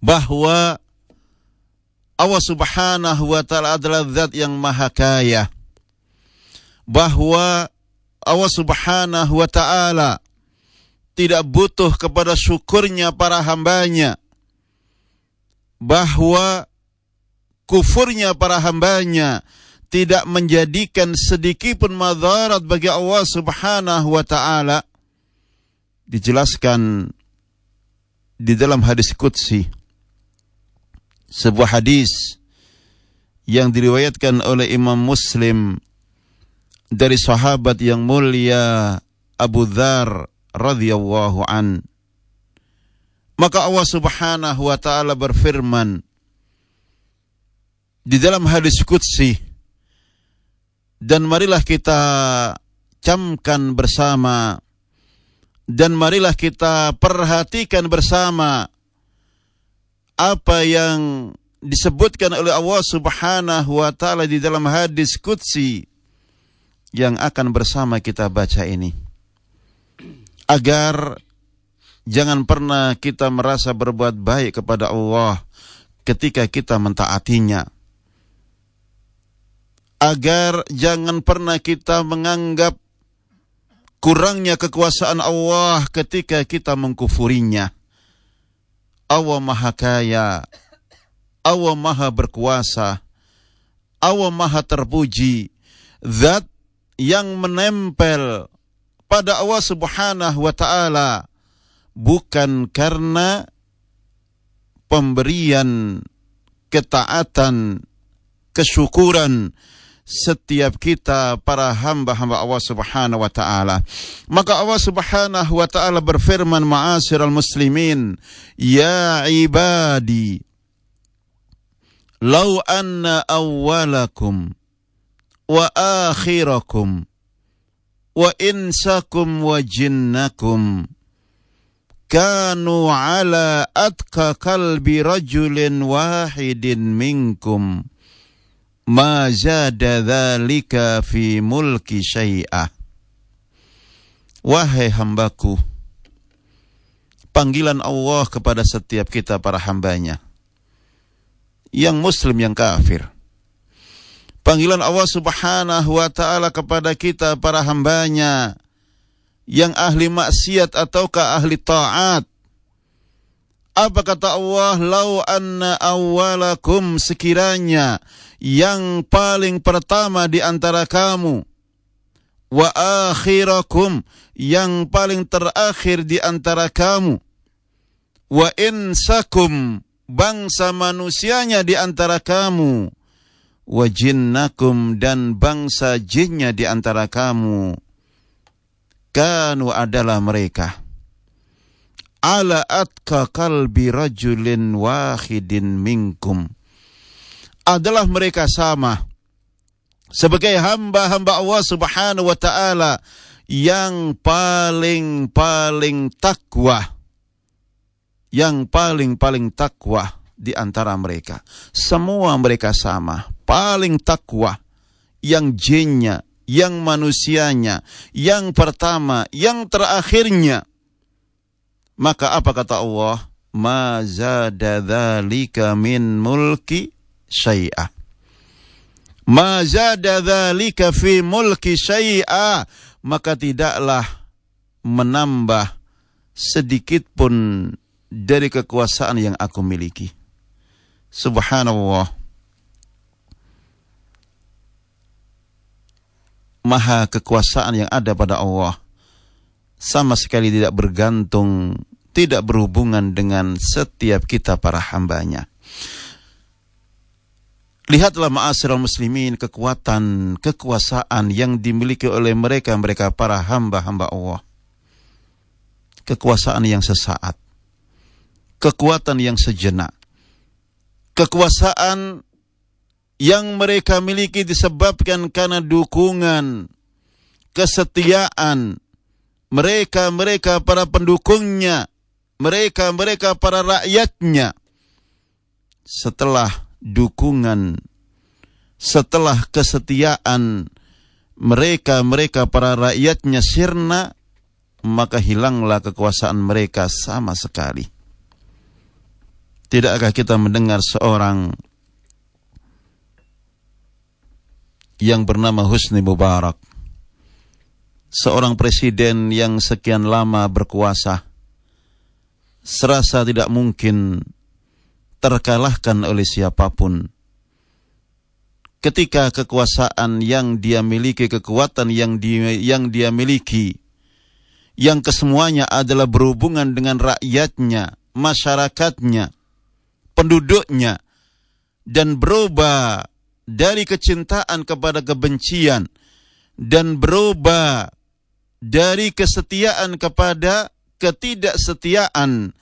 bahwa Allah Subhanahu wa taala adalah zat yang maha kaya. Bahwa Allah Subhanahu wa taala tidak butuh kepada syukurnya para hambanya. Bahwa kufurnya para hambanya tidak menjadikan sedikit pun bagi Allah Subhanahu wa taala. Dijelaskan di dalam hadis qudsi sebuah hadis yang diriwayatkan oleh Imam Muslim dari sahabat yang mulia Abu Dhar radhiyallahu an. Maka Allah Subhanahu wa taala berfirman di dalam hadis qudsi dan marilah kita camkan bersama dan marilah kita perhatikan bersama apa yang disebutkan oleh Allah Subhanahu wa taala di dalam hadis qudsi yang akan bersama kita baca ini. Agar jangan pernah kita merasa berbuat baik kepada Allah ketika kita mentaatinya. Agar jangan pernah kita menganggap kurangnya kekuasaan Allah ketika kita mengkufurinya Allah Maha Kaya, Allah Maha Berkuasa, Allah Maha Terpuji, zat yang menempel pada Allah Subhanahu wa taala bukan karena pemberian ketaatan, kesyukuran, setiap kita para hamba-hamba Allah Subhanahu wa taala. Maka Allah Subhanahu wa taala berfirman ma'asyiral muslimin, ya ibadi Lau anna awwalakum wa akhirakum wa insakum wa jinnakum kanu ala atka kalbi rajulin wahidin minkum ma zada dzalika fi mulki syai'ah wahai hambaku panggilan Allah kepada setiap kita para hambanya yang muslim yang kafir panggilan Allah subhanahu wa ta'ala kepada kita para hambanya yang ahli maksiat ataukah ahli taat? Apa kata Allah? Lau anna awalakum sekiranya yang paling pertama di antara kamu wa akhirakum yang paling terakhir di antara kamu wa insakum bangsa manusianya di antara kamu wa jinnakum dan bangsa jinnya di antara kamu kanu adalah mereka. Ala atka kalbi rajulin wahidin minkum. Adalah mereka sama sebagai hamba-hamba Allah Subhanahu wa taala yang paling paling takwa yang paling paling takwa di antara mereka. Semua mereka sama paling takwa yang jinnya yang manusianya yang pertama yang terakhirnya maka apa kata Allah? Ma zada dzalika min mulki syai'a. Ma zada dzalika fi mulki. Maka tidaklah menambah sedikit pun dari kekuasaan yang aku miliki. Subhanallah. Maha kekuasaan yang ada pada Allah sama sekali tidak bergantung, tidak berhubungan dengan setiap kita para hambanya. Lihatlah ma'asyiral muslimin kekuatan, kekuasaan yang dimiliki oleh mereka, mereka para hamba-hamba Allah. Kekuasaan yang sesaat. Kekuatan yang sejenak. Kekuasaan yang mereka miliki disebabkan karena dukungan, kesetiaan, mereka-mereka para pendukungnya, mereka-mereka para rakyatnya. Setelah dukungan, setelah kesetiaan mereka-mereka para rakyatnya sirna, maka hilanglah kekuasaan mereka sama sekali. Tidakkah kita mendengar seorang yang bernama Husni Mubarak seorang presiden yang sekian lama berkuasa serasa tidak mungkin terkalahkan oleh siapa pun. Ketika kekuasaan yang dia miliki, kekuatan yang dia, yang dia miliki, yang kesemuanya adalah berhubungan dengan rakyatnya, masyarakatnya, penduduknya, dan berubah dari kecintaan kepada kebencian, dan berubah dari kesetiaan kepada ketidaksetiaan.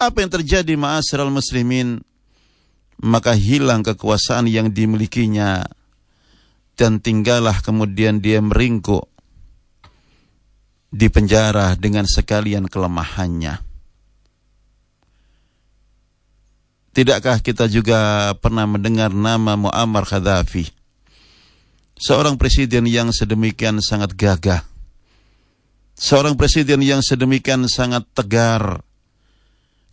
Apa yang terjadi ma'asyiral muslimin? Maka hilang kekuasaan yang dimilikinya dan tinggallah kemudian dia meringkuk di penjara dengan sekalian kelemahannya. Tidakkah kita juga pernah mendengar nama Muammar Gaddafi? Seorang presiden yang sedemikian sangat gagah seorang presiden yang sedemikian sangat tegar,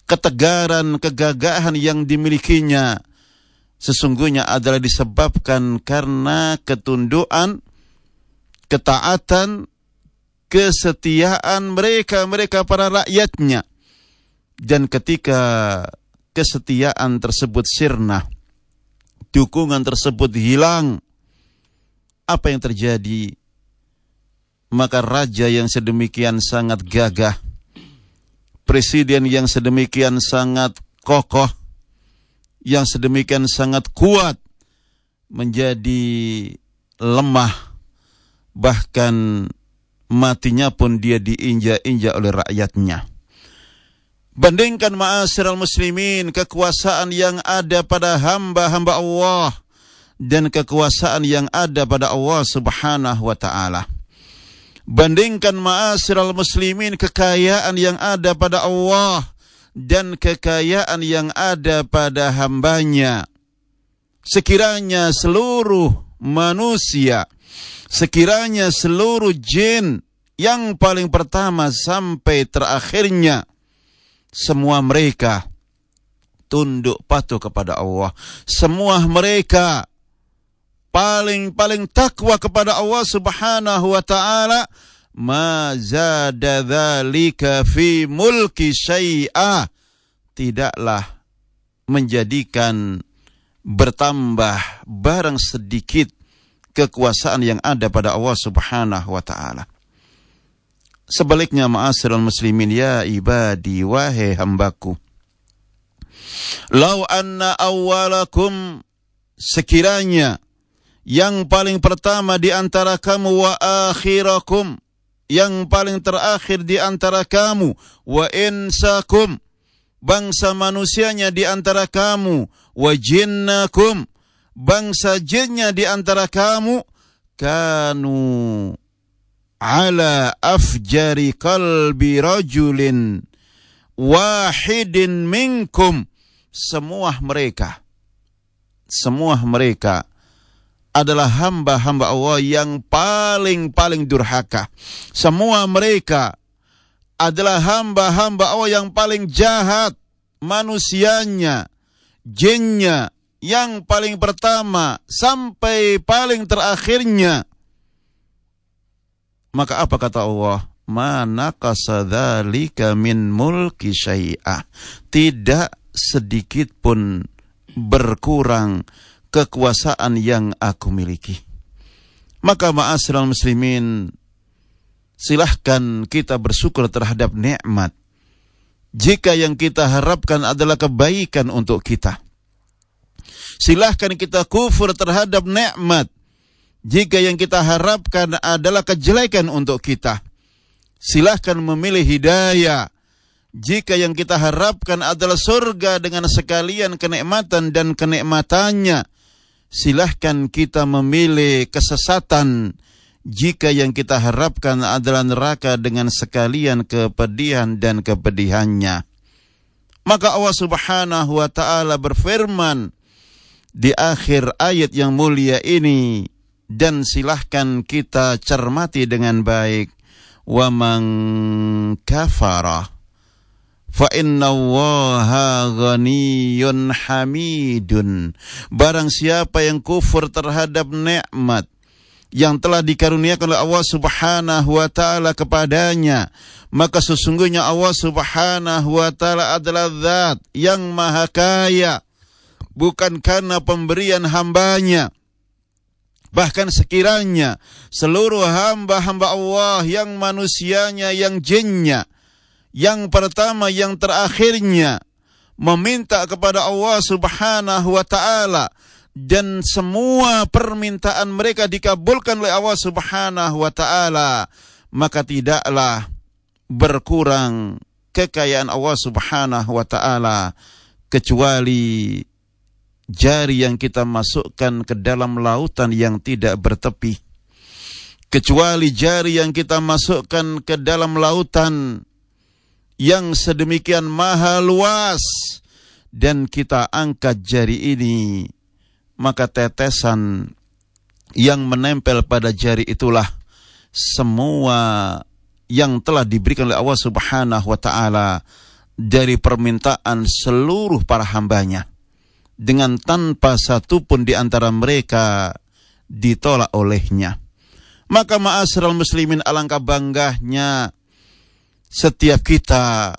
ketegaran, kegagahan yang dimilikinya sesungguhnya adalah disebabkan karena ketunduan, ketaatan, kesetiaan mereka, mereka para rakyatnya. Dan ketika kesetiaan tersebut sirna, dukungan tersebut hilang, apa yang terjadi? maka raja yang sedemikian sangat gagah, presiden yang sedemikian sangat kokoh, yang sedemikian sangat kuat. Menjadi lemah, bahkan matinya pun dia diinjak-injak oleh rakyatnya. Bandingkan ma'asyiral muslimin kekuasaan yang ada pada hamba-hamba Allah dan kekuasaan yang ada pada Allah Subhanahu wa taala. Bandingkan ma'asyiral muslimin kekayaan yang ada pada Allah dan kekayaan yang ada pada hambanya. Sekiranya seluruh manusia, sekiranya seluruh jin yang paling pertama sampai terakhirnya, semua mereka tunduk patuh kepada Allah. Semua mereka paling-paling takwa kepada Allah Subhanahu wa taala, ma zada fi mulki syai'a tidaklah menjadikan bertambah barang sedikit kekuasaan yang ada pada Allah Subhanahu wa taala. Sebaliknya ma'asyiral muslimin ya ibadi wahai hambaku. Lau anna awwalakum sekiranya yang paling pertama di antara kamu wa akhirakum yang paling terakhir di antara kamu wa insakum bangsa manusianya di antara kamu wa jinnakum bangsa jinnya di antara kamu kanu ala afjari qalbi rajulin wahidin minkum semua mereka semua mereka adalah hamba-hamba Allah yang paling-paling durhaka. Semua mereka adalah hamba-hamba Allah yang paling jahat manusianya, jinnya yang paling pertama sampai paling terakhirnya. Maka apa kata Allah? Mana kasadzalika min mulki syai'ah. Tidak sedikit pun berkurang kekuasaan yang aku miliki. Maka ma'asyiral muslimin silahkan kita bersyukur terhadap nikmat. Jika yang kita harapkan adalah kebaikan untuk kita. Silahkan kita kufur terhadap nikmat. Jika yang kita harapkan adalah kejelekan untuk kita. Silahkan memilih hidayah. Jika yang kita harapkan adalah surga dengan sekalian kenikmatan dan kenikmatannya. Silahkan kita memilih kesesatan jika yang kita harapkan adalah neraka dengan sekalian kepedihan dan kepedihannya. Maka Allah Subhanahu wa taala berfirman di akhir ayat yang mulia ini dan silahkan kita cermati dengan baik. Wa man kafara fa inna allaha ghaniyun hamidun. Barang siapa yang kufur terhadap nikmat yang telah dikaruniakan oleh Allah Subhanahu wa taala kepadanya maka sesungguhnya Allah Subhanahu wa taala adalah zat yang maha kaya. Bukan karena pemberian hambanya bahkan sekiranya seluruh hamba-hamba Allah yang manusianya yang jinnya yang pertama yang terakhirnya meminta kepada Allah Subhanahu wa taala dan semua permintaan mereka dikabulkan oleh Allah Subhanahu wa taala maka tidaklah berkurang kekayaan Allah Subhanahu wa taala kecuali jari yang kita masukkan ke dalam lautan yang tidak bertepi. Kecuali jari yang kita masukkan ke dalam lautan yang sedemikian maha luas dan kita angkat jari ini maka tetesan yang menempel pada jari itulah semua yang telah diberikan oleh Allah Subhanahu wa taala dari permintaan seluruh para hambanya dengan tanpa satu pun di antara mereka ditolak olehnya. Maka ma'asyiral muslimin alangkah banggahnya setiap kita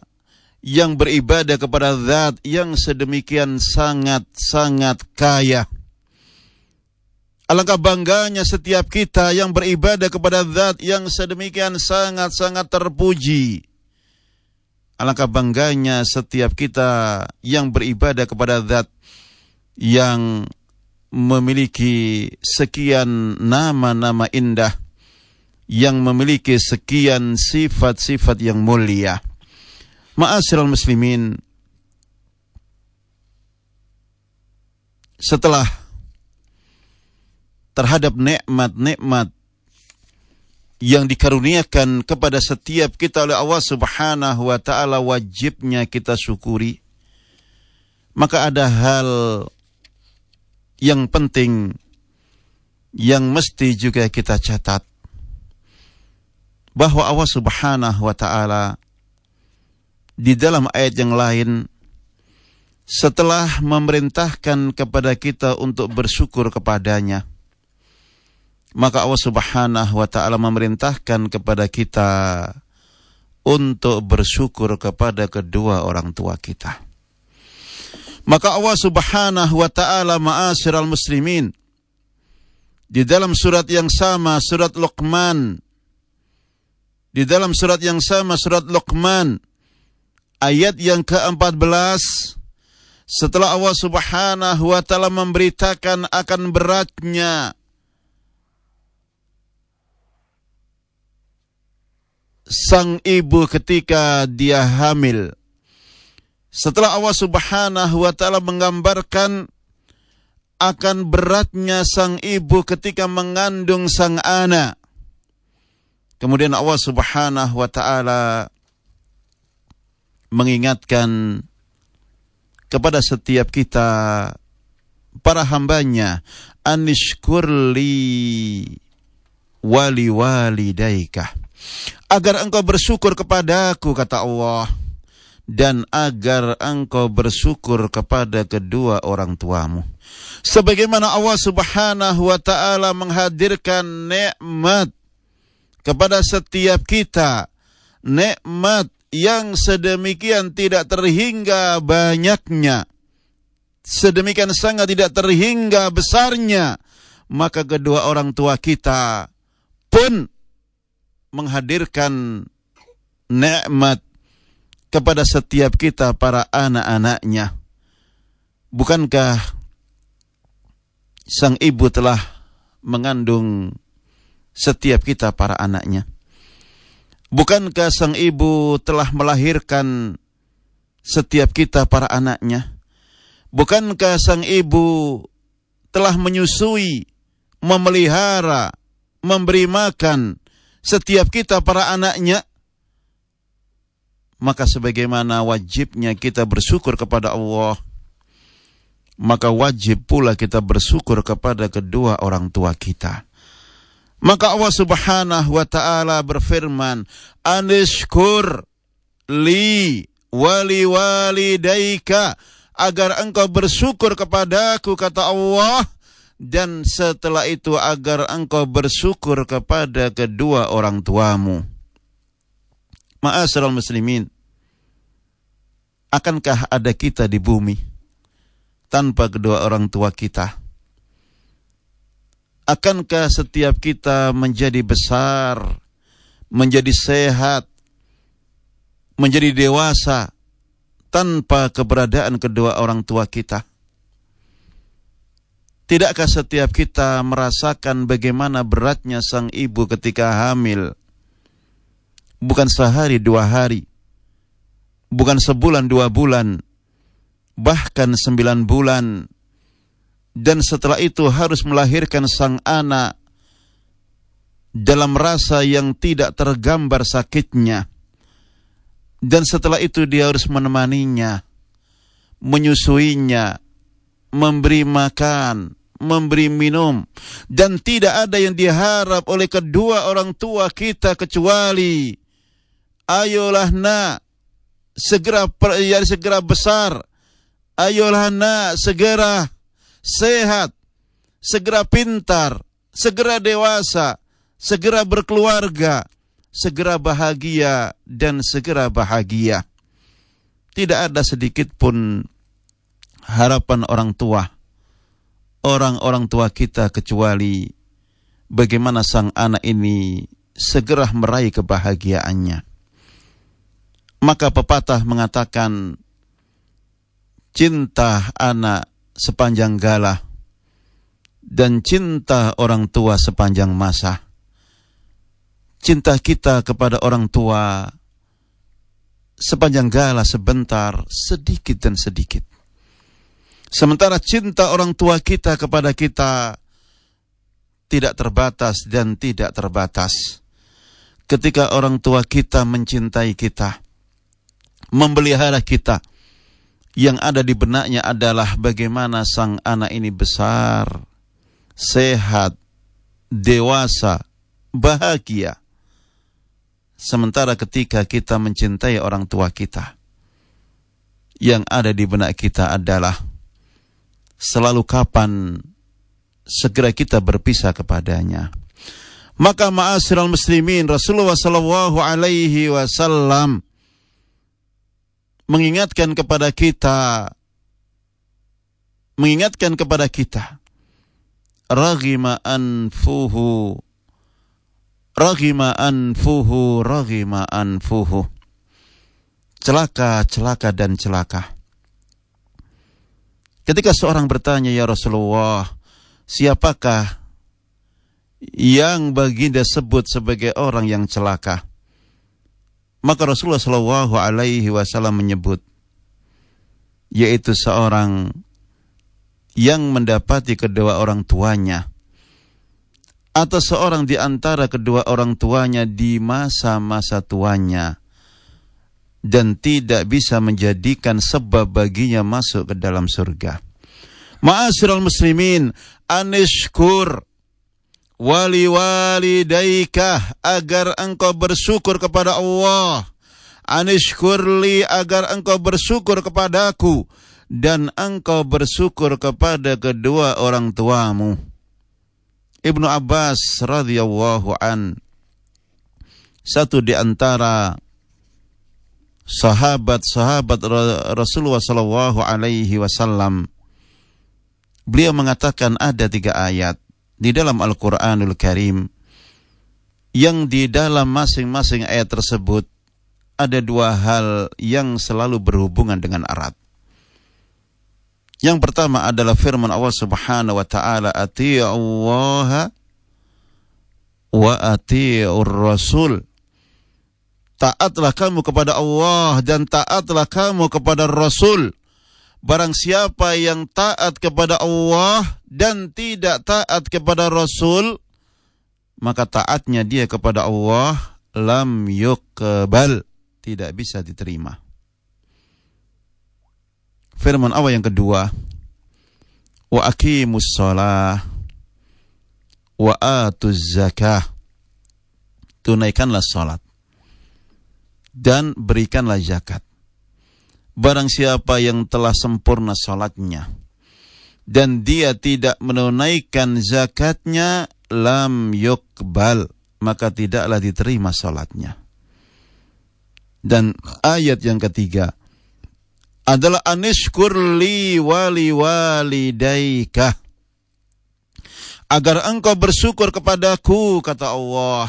yang beribadah kepada zat yang sedemikian sangat-sangat kaya Alangkah bangganya setiap kita yang beribadah kepada zat yang sedemikian sangat-sangat terpuji. Alangkah bangganya setiap kita yang beribadah kepada zat yang memiliki sekian nama-nama indah, yang memiliki sekian sifat-sifat yang mulia. Ma'asyiral muslimin, setelah terhadap nikmat-nikmat yang dikaruniakan kepada setiap kita oleh Allah Subhanahu wa taala wajibnya kita syukuri. Maka ada hal yang penting yang mesti juga kita catat bahwa Allah Subhanahu wa taala di dalam ayat yang lain setelah memerintahkan kepada kita untuk bersyukur kepadanya maka Allah Subhanahu wa taala memerintahkan kepada kita untuk bersyukur kepada kedua orang tua kita. Maka Allah Subhanahu wa taala ma'asyiral muslimin. Di dalam surat yang sama surat Luqman. Di dalam surat yang sama surat Luqman. Ayat yang ke-14 setelah Allah Subhanahu wa taala memberitakan akan beratnya. Sang ibu ketika dia hamil. Setelah Allah Subhanahu wa taala menggambarkan akan beratnya sang ibu ketika mengandung sang anak. Kemudian Allah Subhanahu wa taala mengingatkan kepada setiap kita para hambanya anishkurli wali walidaikah agar engkau bersyukur kepadaku kata Allah dan agar engkau bersyukur kepada kedua orang tuamu. Sebagaimana Allah Subhanahu wa taala menghadirkan nikmat kepada setiap kita nikmat yang sedemikian tidak terhingga banyaknya sedemikian sangat tidak terhingga besarnya maka kedua orang tua kita pun menghadirkan nikmat kepada setiap kita para anak-anaknya. Bukankah sang ibu telah mengandung setiap kita para anaknya? Bukankah sang ibu telah melahirkan setiap kita para anaknya? Bukankah sang ibu telah menyusui, memelihara, memberi makan setiap kita para anaknya maka sebagaimana wajibnya kita bersyukur kepada Allah maka wajib pula kita bersyukur kepada kedua orang tua kita maka Allah Subhanahu wa taala berfirman anishkur li wali walidaika agar engkau bersyukur kepadaku kata Allah dan setelah itu agar engkau bersyukur kepada kedua orang tuamu. Ma'asyiral muslimin, akankah ada kita di bumi tanpa kedua orang tua kita? Akankah setiap kita menjadi besar, menjadi sehat, menjadi dewasa tanpa keberadaan kedua orang tua kita? Tidakkah setiap kita merasakan bagaimana beratnya sang ibu ketika hamil? Bukan sehari dua hari, bukan sebulan dua bulan, bahkan sembilan bulan, dan setelah itu harus melahirkan sang anak dalam rasa yang tidak tergambar sakitnya. Dan setelah itu dia harus menemaninya, menyusuinya, memberi makan, memberi minum. Dan tidak ada yang diharap oleh kedua orang tua kita kecuali ayolah nak segera ya, segera besar. Ayolah nak segera sehat. Segera pintar. Segera dewasa. Segera berkeluarga. Segera bahagia dan segera bahagia. Tidak ada sedikit pun harapan orang tua. Orang-orang tua kita kecuali bagaimana sang anak ini segera meraih kebahagiaannya. Maka pepatah mengatakan cinta anak sepanjang galah dan cinta orang tua sepanjang masa. Cinta kita kepada orang tua sepanjang galah sebentar, sedikit dan sedikit. Sementara cinta orang tua kita kepada kita tidak terbatas dan tidak terbatas. Ketika orang tua kita mencintai kita, memelihara kita, yang ada di benaknya adalah bagaimana sang anak ini besar, sehat, dewasa, bahagia. Sementara ketika kita mencintai orang tua kita, yang ada di benak kita adalah selalu kapan segera kita berpisah kepadanya. Maka ma'asyiral muslimin Rasulullah sallallahu alaihi wasallam mengingatkan kepada kita mengingatkan kepada kita raghima anfuhu raghima anfuhu raghima anfuhu celaka celaka dan celaka ketika seorang bertanya ya Rasulullah siapakah yang baginda sebut sebagai orang yang celaka. Maka Rasulullah Shallallahu Alaihi Wasallam menyebut, yaitu seorang yang mendapati kedua orang tuanya, atau seorang di antara kedua orang tuanya di masa-masa tuanya, dan tidak bisa menjadikan sebab baginya masuk ke dalam surga. Ma'asyiral muslimin, anishkur wali walidaika agar engkau bersyukur kepada Allah. Anishkurli agar engkau bersyukur kepadaku dan engkau bersyukur kepada kedua orang tuamu. Ibnu Abbas radhiyallahu an satu di antara sahabat-sahabat Rasulullah sallallahu alaihi wasallam beliau mengatakan ada tiga ayat di dalam Al-Quranul Karim yang di dalam masing-masing ayat tersebut ada dua hal yang selalu berhubungan dengan arat. Yang pertama adalah firman Allah Subhanahu wa taala Allah wa ati'ur rasul. Taatlah kamu kepada Allah dan taatlah kamu kepada Rasul. Barang siapa yang taat kepada Allah dan tidak taat kepada Rasul, maka taatnya dia kepada Allah lam yukbal, tidak bisa diterima. Firman Allah yang kedua, wa aqimus shalah wa atuz zakah. Tunaikanlah salat dan berikanlah zakat. Barang siapa yang telah sempurna salatnya dan dia tidak menunaikan zakatnya lam yukbal maka tidaklah diterima salatnya. Dan ayat yang ketiga. Adalah anishkur li wali walidaika. Agar engkau bersyukur kepadaku kata Allah.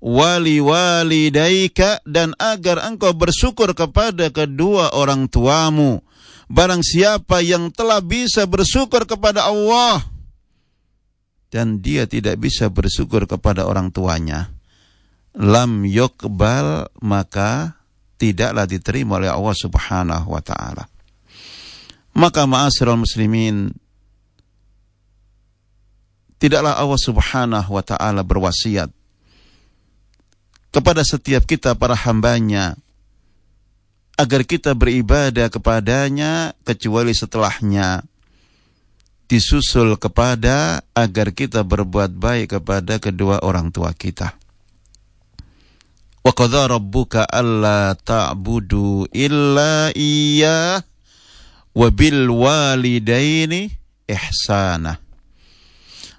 Wali walidaika. Dan agar engkau bersyukur kepada kedua orang tuamu. Barang siapa yang telah bisa bersyukur kepada Allah dan dia tidak bisa bersyukur kepada orang tuanya, lam yukbal maka tidaklah diterima oleh Allah Subhanahu wa taala. Maka ma'asyiral muslimin tidaklah Allah Subhanahu wa taala berwasiat kepada setiap kita para hambanya agar kita beribadah kepadanya kecuali setelahnya disusul kepada agar kita berbuat baik kepada kedua orang tua kita. Wa rabbuka alla ta'budu illa iyyah wa bil walidaini ihsana.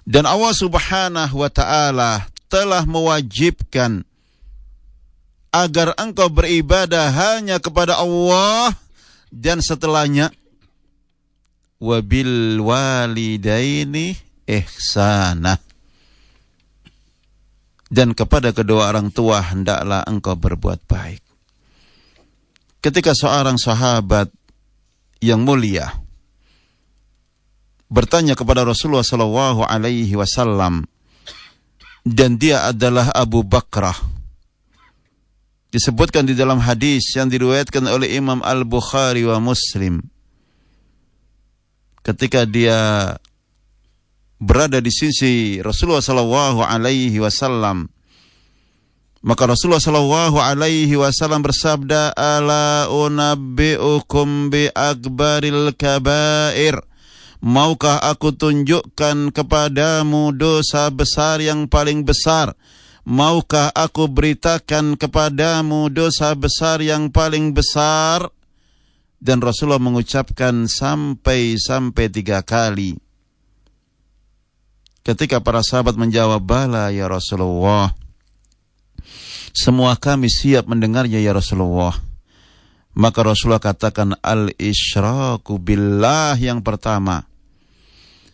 Dan Allah Subhanahu wa taala telah mewajibkan agar engkau beribadah hanya kepada Allah dan setelahnya wabil walidaini ihsana dan kepada kedua orang tua hendaklah engkau berbuat baik. Ketika seorang sahabat yang mulia bertanya kepada Rasulullah sallallahu alaihi wasallam dan dia adalah Abu Bakrah disebutkan di dalam hadis yang diriwayatkan oleh Imam Al-Bukhari wa Muslim. Ketika dia berada di sisi Rasulullah sallallahu alaihi wasallam maka Rasulullah sallallahu alaihi wasallam bersabda ala unabbiukum bi akbaril kabair. Maukah aku tunjukkan kepadamu dosa besar yang paling besar Maukah aku beritakan kepadamu dosa besar yang paling besar? Dan Rasulullah mengucapkan sampai-sampai tiga kali. Ketika para sahabat menjawab, "Bala ya Rasulullah." Semua kami siap mendengarnya ya Rasulullah. Maka Rasulullah katakan al-isyraku billah yang pertama.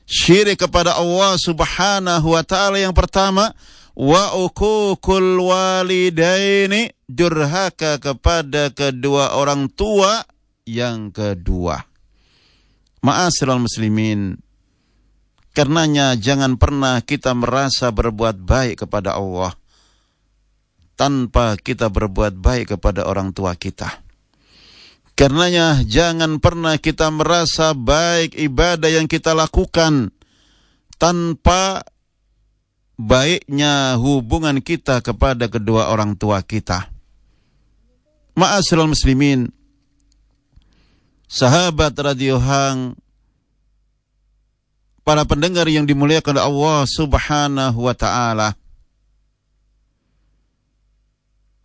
Syirik kepada Allah Subhanahu wa taala yang pertama wa ukukul walidaini durhaka kepada kedua orang tua yang kedua. Ma'asyiral muslimin, karenanya jangan pernah kita merasa berbuat baik kepada Allah tanpa kita berbuat baik kepada orang tua kita. Karenanya jangan pernah kita merasa baik ibadah yang kita lakukan tanpa baiknya hubungan kita kepada kedua orang tua kita. Ma'asyiral muslimin, sahabat radio hang, para pendengar yang dimuliakan oleh Allah Subhanahu wa taala.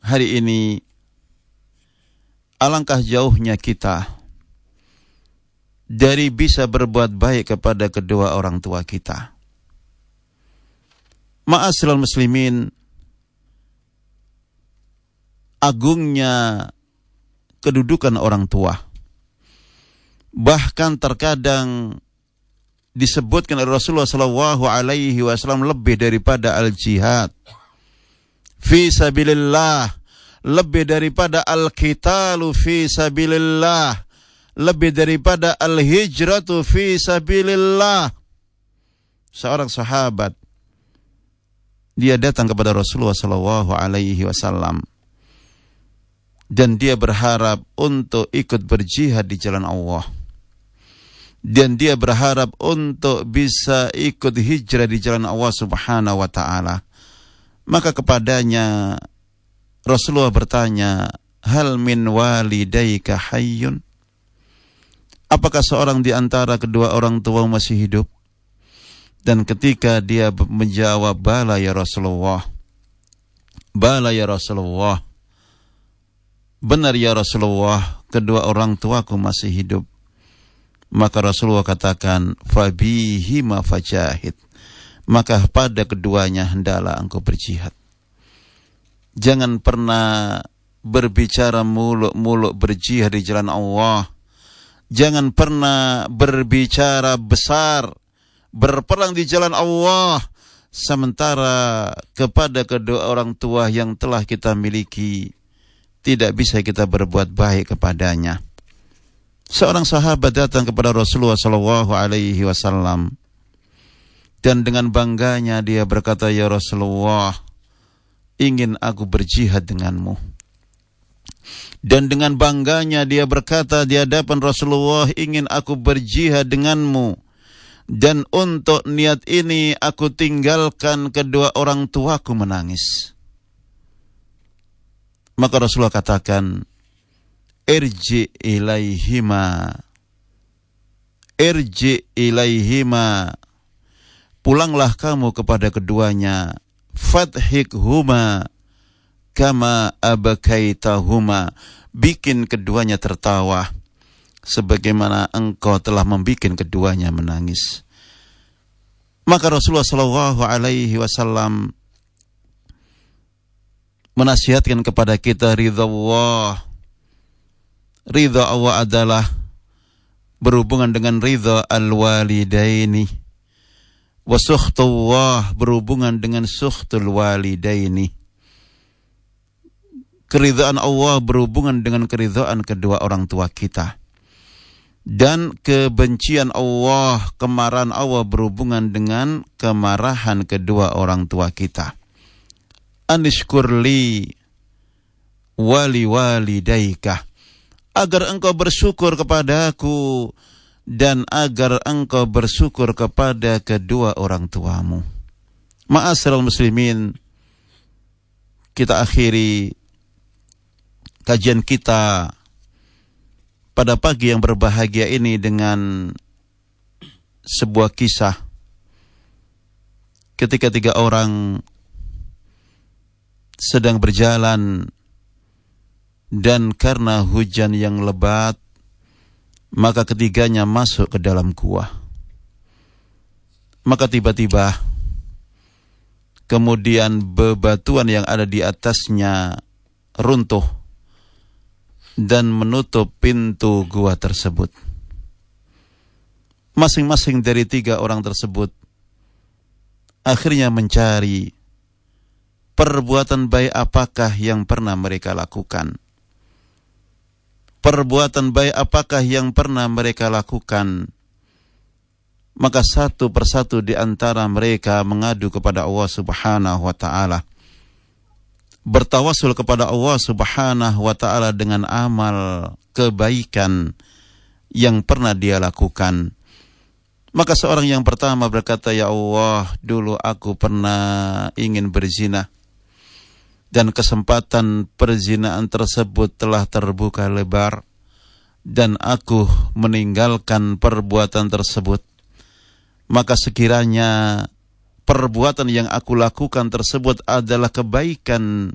hari ini alangkah jauhnya kita dari bisa berbuat baik kepada kedua orang tua kita. Ma'asyiral muslimin agungnya kedudukan orang tua. Bahkan terkadang disebutkan oleh Rasulullah sallallahu alaihi wasallam lebih daripada al-jihad fi sabilillah lebih daripada al-qitalu fi sabilillah lebih daripada al-hijratu fi sabilillah seorang sahabat dia datang kepada Rasulullah sallallahu alaihi wasallam dan dia berharap untuk ikut berjihad di jalan Allah dan dia berharap untuk bisa ikut hijrah di jalan Allah Subhanahu wa taala maka kepadanya Rasulullah bertanya, "Hal min walidayka hayyun?" Apakah seorang di antara kedua orang tua masih hidup? Dan ketika dia menjawab, "Bala ya Rasulullah." Bala ya Rasulullah. Benar ya Rasulullah, kedua orang tuaku masih hidup. Maka Rasulullah katakan, "Fabihima fajahid." maka pada keduanya hendaklah engkau berjihad. Jangan pernah berbicara muluk-muluk berjihad di jalan Allah. Jangan pernah berbicara besar, berperang di jalan Allah. Sementara kepada kedua orang tua yang telah kita miliki, tidak bisa kita berbuat baik kepadanya. Seorang sahabat datang kepada Rasulullah Shallallahu Alaihi Wasallam dan dengan bangganya dia berkata, Ya Rasulullah, ingin aku berjihad denganmu. Dan dengan bangganya dia berkata di hadapan Rasulullah, ingin aku berjihad denganmu. Dan untuk niat ini aku tinggalkan kedua orang tuaku menangis. Maka Rasulullah katakan, Irji ilaihima. Irji ilaihima pulanglah kamu kepada keduanya fathik huma kama abakaitahuma bikin keduanya tertawa sebagaimana engkau telah membuat keduanya menangis maka Rasulullah Shallallahu Alaihi Wasallam menasihatkan kepada kita ridha Allah ridha Allah adalah berhubungan dengan ridha al-walidaini Wasuhtullah berhubungan dengan suhtul walidaini. Keridhaan Allah berhubungan dengan keridhaan kedua orang tua kita. Dan kebencian Allah, kemarahan Allah berhubungan dengan kemarahan kedua orang tua kita. Anishkurli wali walidaika. Agar engkau bersyukur kepadaku dan agar engkau bersyukur kepada kedua orang tuamu. Ma'asyiral muslimin, kita akhiri kajian kita pada pagi yang berbahagia ini dengan sebuah kisah ketika tiga orang sedang berjalan dan karena hujan yang lebat maka ketiganya masuk ke dalam gua. Maka tiba-tiba kemudian bebatuan yang ada di atasnya runtuh dan menutup pintu gua tersebut. Masing-masing dari tiga orang tersebut akhirnya mencari perbuatan baik apakah yang pernah mereka lakukan. Perbuatan baik apakah yang pernah mereka lakukan maka satu persatu di antara mereka mengadu kepada Allah Subhanahu wa taala. Bertawasul kepada Allah Subhanahu wa taala dengan amal kebaikan yang pernah dia lakukan. Maka seorang yang pertama berkata, "Ya Allah, dulu aku pernah ingin berzina." Dan kesempatan perzinaan tersebut telah terbuka lebar dan aku meninggalkan perbuatan tersebut maka sekiranya perbuatan yang aku lakukan tersebut adalah kebaikan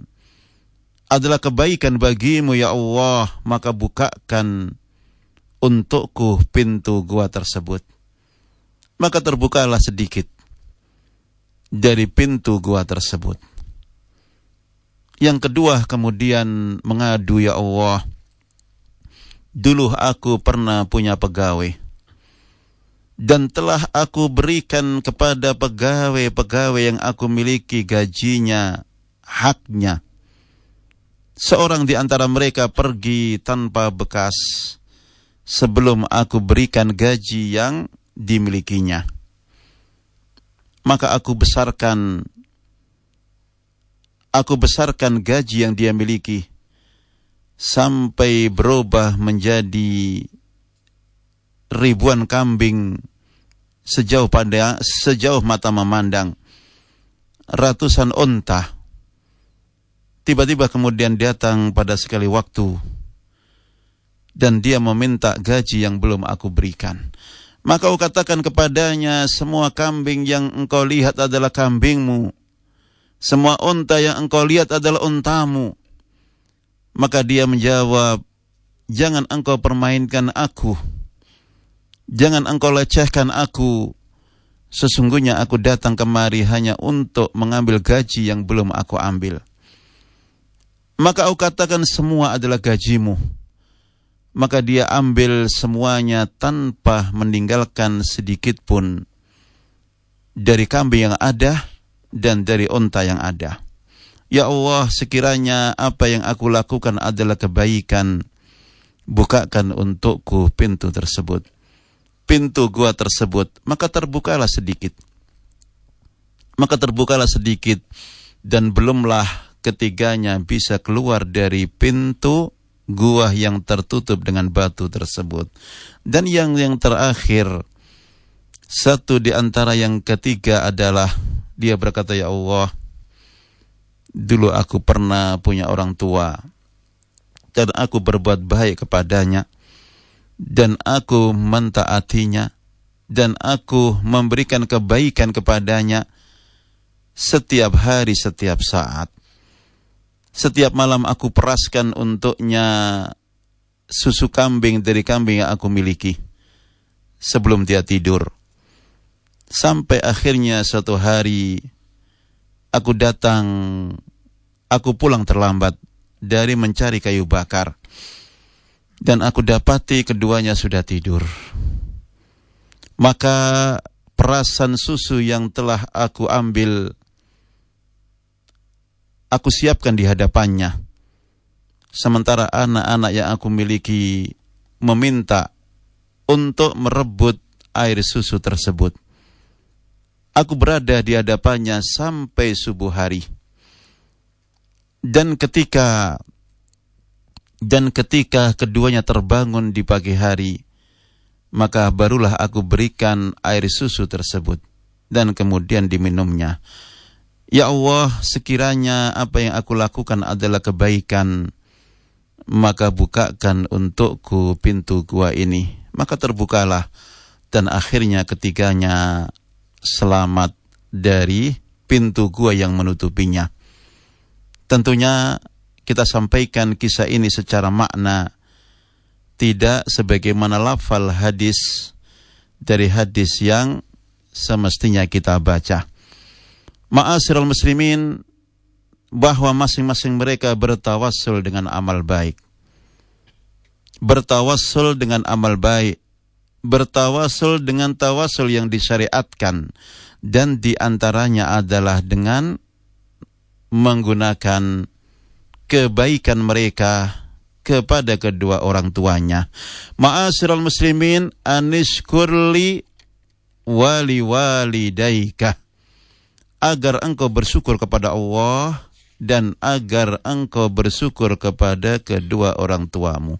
adalah kebaikan bagimu ya Allah. Maka bukakan untukku pintu gua tersebut. Maka terbukalah sedikit dari pintu gua tersebut. Yang kedua kemudian mengadu ya Allah. Dulu aku pernah punya pegawai dan telah aku berikan kepada pegawai-pegawai yang aku miliki gajinya, haknya. Seorang di antara mereka pergi tanpa bekas sebelum aku berikan gaji yang dimilikinya. Maka aku besarkan aku besarkan gaji yang dia miliki sampai berubah menjadi ribuan kambing sejauh pada sejauh mata memandang ratusan unta. Tiba-tiba kemudian datang pada sekali waktu dan dia meminta gaji yang belum aku berikan. Maka aku katakan kepadanya semua kambing yang engkau lihat adalah kambingmu. Semua unta yang engkau lihat adalah untamu. Maka dia menjawab jangan engkau permainkan aku Jangan engkau lecehkan aku. Sesungguhnya aku datang kemari hanya untuk mengambil gaji yang belum aku ambil. Maka aku katakan semua adalah gajimu. Maka dia ambil semuanya tanpa meninggalkan sedikit pun dari kambing yang ada dan dari onta yang ada. Ya Allah, sekiranya apa yang aku lakukan adalah kebaikan, bukakan untukku pintu tersebut pintu gua tersebut, maka terbukalah sedikit. Maka terbukalah sedikit dan belumlah ketiganya bisa keluar dari pintu gua yang tertutup dengan batu tersebut. Dan yang yang terakhir satu di antara yang ketiga adalah dia berkata ya Allah dulu aku pernah punya orang tua dan aku berbuat baik kepadanya dan aku mentaatinya dan aku memberikan kebaikan kepadanya setiap hari setiap saat. Setiap malam aku peraskan untuknya susu kambing dari kambing yang aku miliki sebelum dia tidur. Sampai akhirnya suatu hari aku datang aku pulang terlambat dari mencari kayu bakar dan aku dapati keduanya sudah tidur. Maka perasan susu yang telah aku ambil aku siapkan di hadapannya. Sementara anak-anak yang aku miliki meminta untuk merebut air susu tersebut. Aku berada di hadapannya sampai subuh hari. Dan ketika dan ketika keduanya terbangun di pagi hari, maka barulah aku berikan air susu tersebut dan kemudian diminumnya. Ya Allah, sekiranya apa yang aku lakukan adalah kebaikan, maka bukakan untukku pintu gua ini. Maka terbukalah dan akhirnya ketiganya selamat dari pintu gua yang menutupinya. Tentunya kita sampaikan kisah ini secara makna tidak sebagaimana lafal hadis dari hadis yang semestinya kita baca. Ma'asyiral muslimin bahwa masing-masing mereka bertawassul dengan amal baik. Bertawassul dengan amal baik. Bertawassul dengan tawassul yang disyariatkan. Dan di antaranya adalah dengan menggunakan kebaikan mereka kepada kedua orang tuanya. Ma'asyiral muslimin anishkurli wali walidaika agar engkau bersyukur kepada Allah dan agar engkau bersyukur kepada kedua orang tuamu.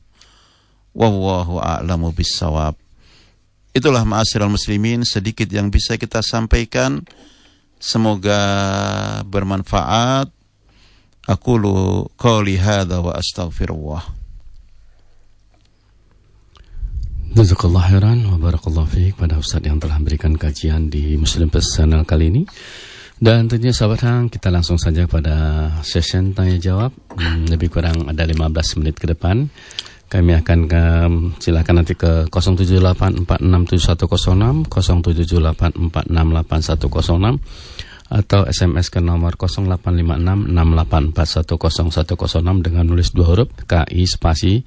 Wallahu a'lamu bissawab. Itulah ma'asyiral muslimin sedikit yang bisa kita sampaikan. Semoga bermanfaat. Lu qawli hadha wa astaghfirullah. Jazakallah khairan wa barakallahu pada Ustaz yang telah memberikan kajian di Muslim Personal kali ini. Dan tentunya sahabat Hang, kita langsung saja pada session tanya jawab. Hmm, lebih kurang ada 15 menit ke depan. Kami akan ke, silakan nanti ke 0784671106, 0778468106 atau SMS ke nomor 085668410106 dengan nulis dua huruf KI spasi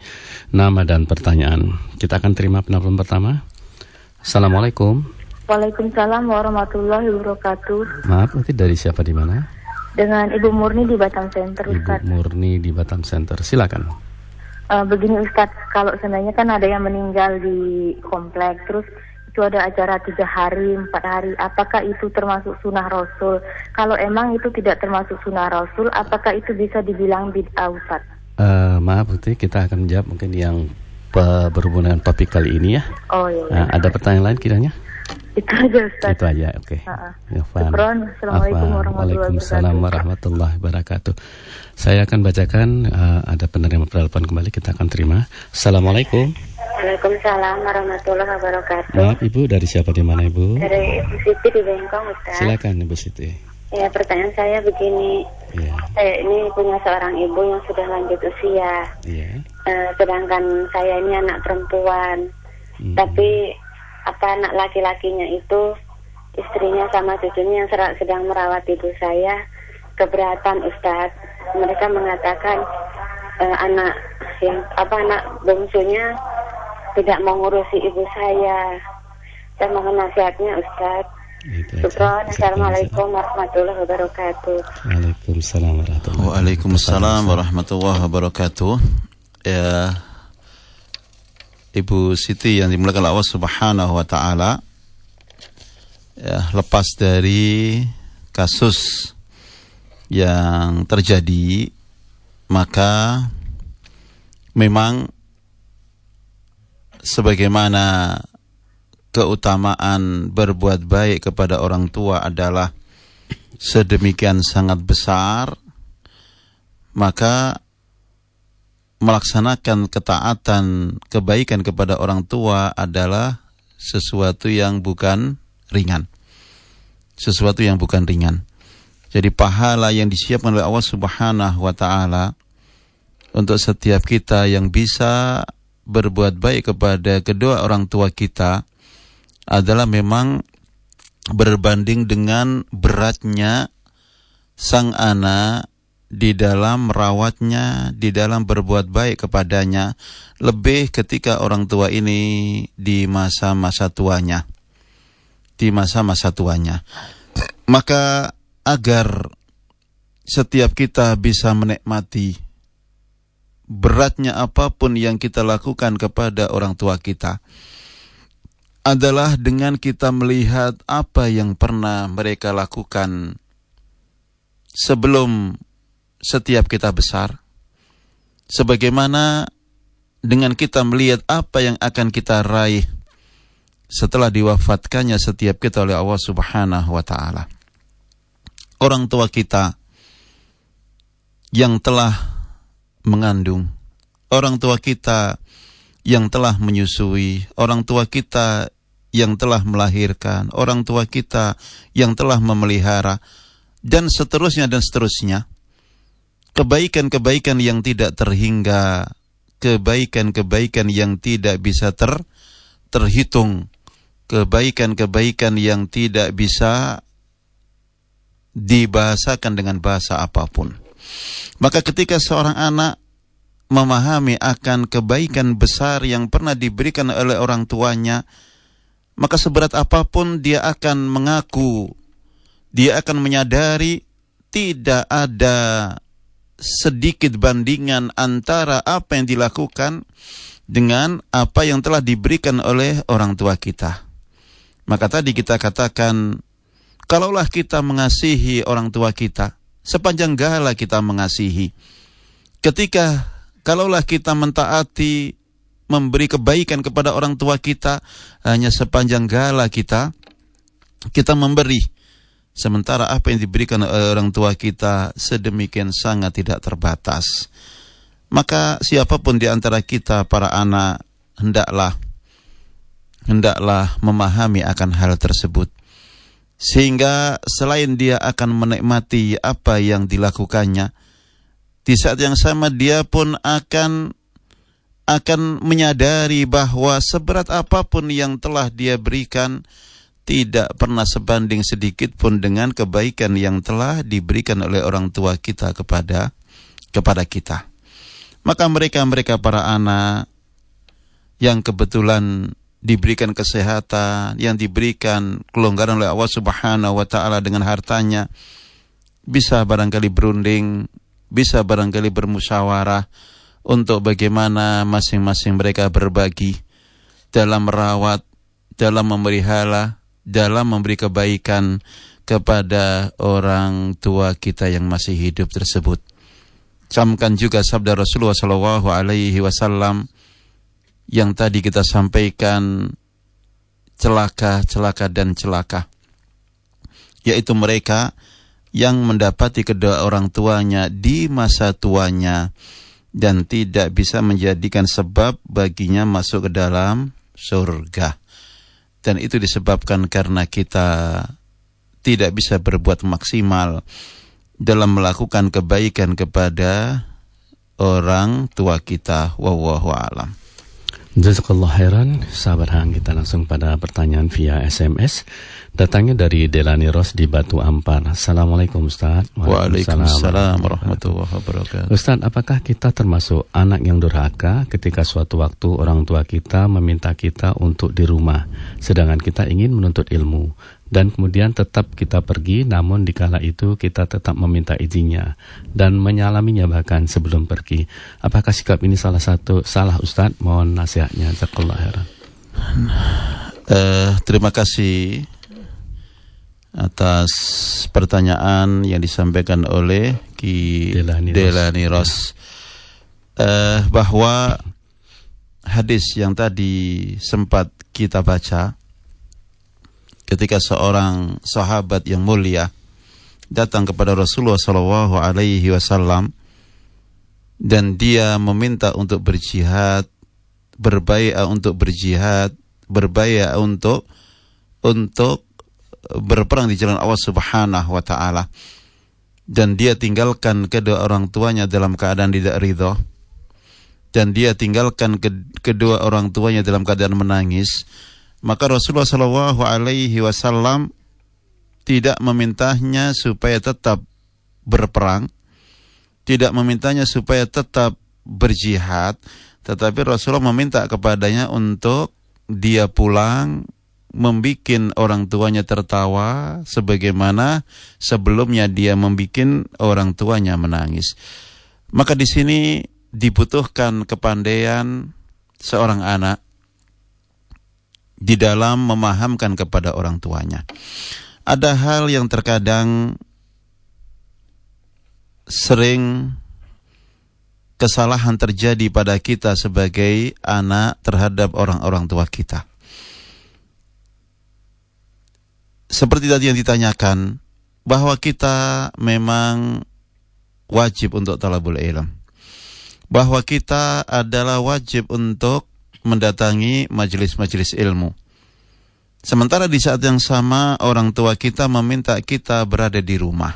nama dan pertanyaan. Kita akan terima penelpon pertama. Assalamualaikum. Waalaikumsalam warahmatullahi wabarakatuh. Maaf, nanti dari siapa di mana? Dengan Ibu Murni di Batam Center, Ustaz. Ibu Murni di Batam Center, silakan. Uh, begini Ustaz, kalau sebenarnya kan ada yang meninggal di kompleks, terus itu ada acara tiga hari, empat hari. Apakah itu termasuk sunnah Rasul? Kalau emang itu tidak termasuk sunnah Rasul, apakah itu bisa dibilang bid'ah Ustaz? Uh, maaf Putri, kita akan menjawab mungkin yang berhubungan topik kali ini ya. Oh iya. iya. Nah, ada pertanyaan lain kiranya? Itu aja Ustaz. Itu aja, oke. Okay. Ya, Assalamualaikum warahmatullahi warahmatullahi wabarakatuh. Saya akan bacakan uh, ada penerima telepon kembali kita akan terima. Assalamualaikum. Waalaikumsalam warahmatullahi wabarakatuh. Maaf Ibu dari siapa di mana Ibu? Dari Ibu Siti di Bengkong Ustaz. Silakan Ibu Siti. Ya pertanyaan saya begini, ya. saya ini punya seorang ibu yang sudah lanjut usia, ya. uh, sedangkan saya ini anak perempuan, hmm. tapi apa anak laki-lakinya itu istrinya sama cucunya yang sedang merawat ibu saya keberatan Ustadz mereka mengatakan uh, anak yang apa anak bungsunya tidak mau ngurusi ibu saya saya mohon nasihatnya Ustadz Assalamualaikum warahmatullahi wabarakatuh. Waalaikumsalam warahmatullahi wabarakatuh. Waalaikumsalam warahmatullahi wabarakatuh. Ya, Ibu Siti yang dimulakan Allah Subhanahu wa taala ya, lepas dari kasus yang terjadi maka memang sebagaimana keutamaan berbuat baik kepada orang tua adalah sedemikian sangat besar maka melaksanakan ketaatan kebaikan kepada orang tua adalah sesuatu yang bukan ringan. Sesuatu yang bukan ringan. Jadi pahala yang disiapkan oleh Allah Subhanahu wa taala untuk setiap kita yang bisa berbuat baik kepada kedua orang tua kita adalah memang berbanding dengan beratnya sang anak di dalam merawatnya, di dalam berbuat baik kepadanya, lebih ketika orang tua ini di masa-masa tuanya. Di masa-masa tuanya. Maka agar setiap kita bisa menikmati beratnya apa pun yang kita lakukan kepada orang tua kita adalah dengan kita melihat apa yang pernah mereka lakukan sebelum setiap kita besar, sebagaimana dengan kita melihat apa yang akan kita raih setelah diwafatkannya setiap kita oleh Allah Subhanahu wa taala. Orang tua kita yang telah mengandung, orang tua kita yang telah menyusui, orang tua kita yang telah melahirkan, orang tua kita yang telah memelihara dan seterusnya dan seterusnya kebaikan-kebaikan yang tidak terhingga, kebaikan-kebaikan yang tidak bisa ter terhitung, kebaikan-kebaikan yang tidak bisa dibahasakan dengan bahasa apa pun. Maka ketika seorang anak memahami akan kebaikan besar yang pernah diberikan oleh orang tuanya, maka seberat apa pun dia akan mengaku, dia akan menyadari tidak ada sedikit bandingan antara apa yang dilakukan dengan apa yang telah diberikan oleh orang tua kita. Maka tadi kita katakan, kalaulah kita mengasihi orang tua kita, sepanjang gala kita mengasihi. Ketika kalaulah kita mentaati memberi kebaikan kepada orang tua kita hanya sepanjang gala kita kita memberi sementara apa yang diberikan oleh orang tua kita sedemikian sangat tidak terbatas. Maka siapa pun di antara kita para anak hendaklah hendaklah memahami akan hal tersebut. Sehingga selain dia akan menikmati apa yang dilakukannya di saat yang sama dia pun akan akan menyadari bahwa seberat apa pun yang telah dia berikan tidak pernah sebanding sedikit pun dengan kebaikan yang telah diberikan oleh orang tua kita kepada kepada kita. Maka mereka-mereka para anak yang kebetulan diberikan kesehatan, yang diberikan kelonggaran oleh Allah Subhanahu wa taala dengan hartanya bisa barangkali berunding bisa barangkali bermusyawarah untuk bagaimana masing-masing mereka berbagi dalam merawat, dalam memelihara, dalam memberi kebaikan kepada orang tua kita yang masih hidup tersebut. Camkan juga sabda Rasulullah Shallallahu Alaihi Wasallam yang tadi kita sampaikan celaka, celaka dan celaka, yaitu mereka yang mendapati kedua orang tuanya di masa tuanya dan tidak bisa menjadikan sebab baginya masuk ke dalam surga. Dan itu disebabkan karena kita tidak bisa berbuat maksimal dalam melakukan kebaikan kepada orang tua kita. Wallahu alam. Jazakallah khairan, sahabat hang kita langsung pada pertanyaan via SMS. Datangnya dari Delani Ros di Batu Ampar. Assalamualaikum Ustaz. Waalaikumsalam warahmatullahi wabarakatuh. Ustaz, apakah kita termasuk anak yang durhaka ketika suatu waktu orang tua kita meminta kita untuk di rumah, sedangkan kita ingin menuntut ilmu? Dan kemudian tetap kita pergi namun di kala itu kita tetap meminta izinnya dan menyalaminya bahkan sebelum pergi. Apakah sikap ini salah satu salah Ustadz? Mohon nasihatnya. Jazakallah khairan. Uh, terima kasih atas pertanyaan yang disampaikan oleh Ki Delani, Delani Ros uh, bahwa hadis yang tadi sempat kita baca ketika seorang sahabat yang mulia datang kepada Rasulullah Shallallahu Alaihi Wasallam dan dia meminta untuk berjihad, berbaya untuk berjihad, berbaya untuk untuk berperang di jalan Allah Subhanahu wa taala. Dan dia tinggalkan kedua orang tuanya dalam keadaan tidak ridho. Dan dia tinggalkan kedua orang tuanya dalam keadaan menangis maka Rasulullah Shallallahu Alaihi Wasallam tidak memintanya supaya tetap berperang, tidak memintanya supaya tetap berjihad, tetapi Rasulullah meminta kepadanya untuk dia pulang membikin orang tuanya tertawa sebagaimana sebelumnya dia membikin orang tuanya menangis. Maka di sini dibutuhkan kepandaian seorang anak di dalam memahamkan kepada orang tuanya. Ada hal yang terkadang sering kesalahan terjadi pada kita sebagai anak terhadap orang-orang tua kita. Seperti tadi yang ditanyakan, bahwa kita memang wajib untuk talabul ilm. Bahwa kita adalah wajib untuk mendatangi majelis-majelis ilmu. Sementara di saat yang sama orang tua kita meminta kita berada di rumah.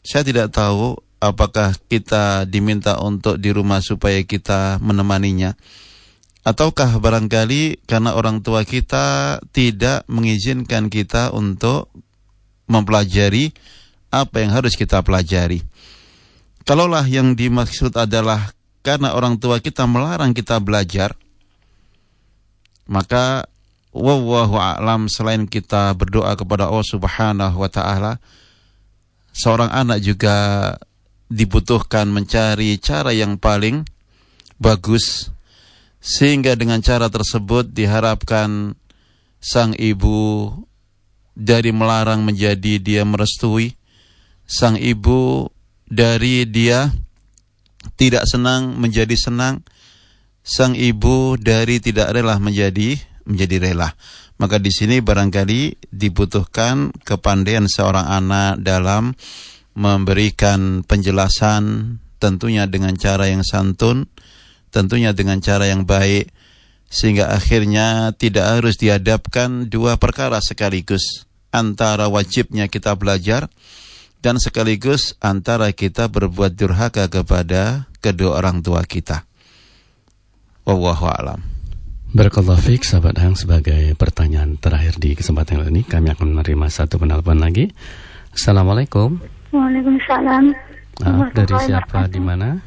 Saya tidak tahu apakah kita diminta untuk di rumah supaya kita menemaninya. Ataukah barangkali karena orang tua kita tidak mengizinkan kita untuk mempelajari apa yang harus kita pelajari. Kalaulah yang dimaksud adalah karena orang tua kita melarang kita belajar, maka wallahu a'lam selain kita berdoa kepada Allah Subhanahu wa taala, seorang anak juga dibutuhkan mencari cara yang paling bagus sehingga dengan cara tersebut diharapkan sang ibu dari melarang menjadi dia merestui. Sang ibu dari dia tidak senang menjadi senang sang ibu dari tidak rela menjadi menjadi rela maka di sini barangkali dibutuhkan kepandaian seorang anak dalam memberikan penjelasan tentunya dengan cara yang santun, tentunya dengan cara yang baik sehingga akhirnya tidak harus dihadapkan dua perkara sekaligus antara wajibnya kita belajar dan sekaligus antara kita berbuat durhaka kepada kedua orang tua kita. Wallahu a'lam. Barakallahu fiik sahabat Hang sebagai pertanyaan terakhir di kesempatan ini kami akan menerima satu penelpon lagi. Assalamualaikum. Waalaikumsalam. Ah, dari siapa di mana?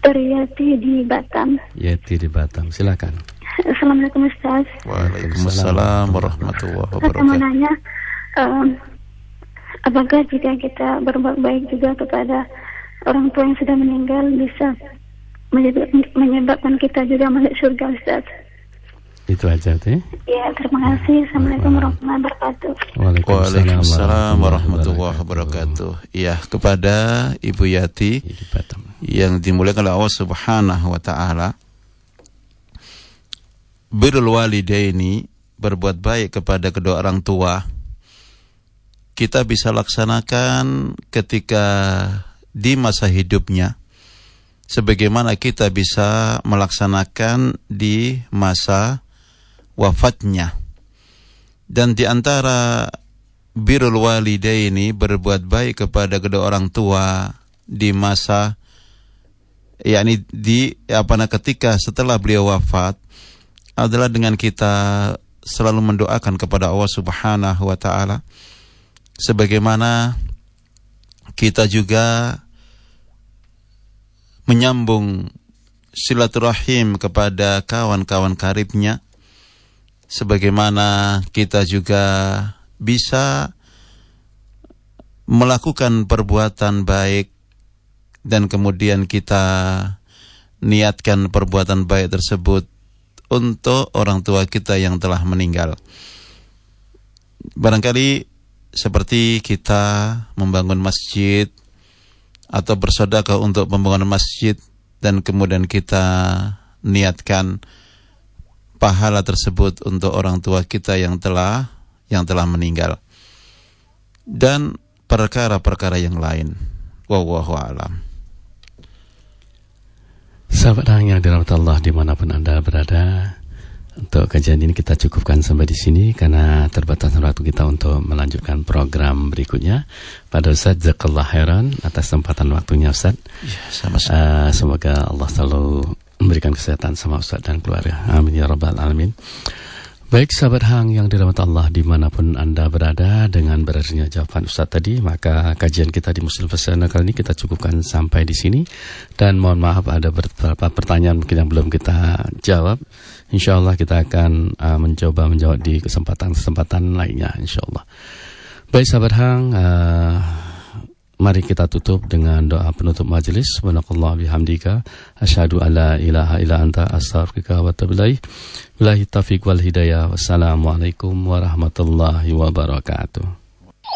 Dari Yati di Batam. Yati di Batam. Silakan. Assalamualaikum Ustaz. Waalaikumsalam warahmatullahi wabarakatuh. Saya mau nanya, um, apakah jika kita berbuat baik juga kepada orang tua yang sudah meninggal bisa menyebabkan kita juga masuk surga Ustaz? Itu aja teh. Ya, terima kasih. Assalamualaikum warahmatullahi wabarakatuh. Waalaikumsalam warahmatullahi wabarakatuh. Iya, kepada Ibu Yati yang dimuliakan oleh Allah Subhanahu wa taala. Birrul walidaini berbuat baik kepada kedua orang tua kita bisa laksanakan ketika di masa hidupnya sebagaimana kita bisa melaksanakan di masa wafatnya. Dan di antara birrul walidaini berbuat baik kepada kedua orang tua di masa yakni di apa ketika setelah beliau wafat adalah dengan kita selalu mendoakan kepada Allah Subhanahu wa taala sebagaimana kita juga menyambung silaturahim kepada kawan-kawan karibnya sebagaimana kita juga bisa melakukan perbuatan baik dan kemudian kita niatkan perbuatan baik tersebut untuk orang tua kita yang telah meninggal. Barangkali seperti kita membangun masjid atau bersedekah untuk pembangunan masjid dan kemudian kita niatkan pahala tersebut untuk orang tua kita yang telah yang telah meninggal dan perkara-perkara yang lain. Wallahu a'lam. Sahabat yang dirahmati Allah di mana pun anda berada, untuk kajian ini kita cukupkan sampai di sini karena terbatas waktu kita untuk melanjutkan program berikutnya. Pada Ustaz Jazakallah Heran atas kesempatan waktunya Ustaz. Ya, sama-sama. Uh, semoga Allah selalu memberikan kesehatan sama Ustaz dan keluarga. Amin ya rabbal alamin. Baik sahabat Hang yang dirahmati Allah di mana pun Anda berada dengan berakhirnya jawaban Ustaz tadi maka kajian kita di Muslim Fashion kali ini kita cukupkan sampai di sini. Dan mohon maaf ada beberapa pertanyaan mungkin yang belum kita jawab. Insya Allah kita akan uh, mencoba menjawab di kesempatan-kesempatan lainnya Insya Allah Baik sahabat Hang uh, Mari kita tutup dengan doa penutup majelis. Subhanakallah bihamdika asyhadu alla ilaha illa anta astaghfiruka wa atubu ilaik. Billahi taufiq wal hidayah. Wassalamualaikum warahmatullahi wabarakatuh.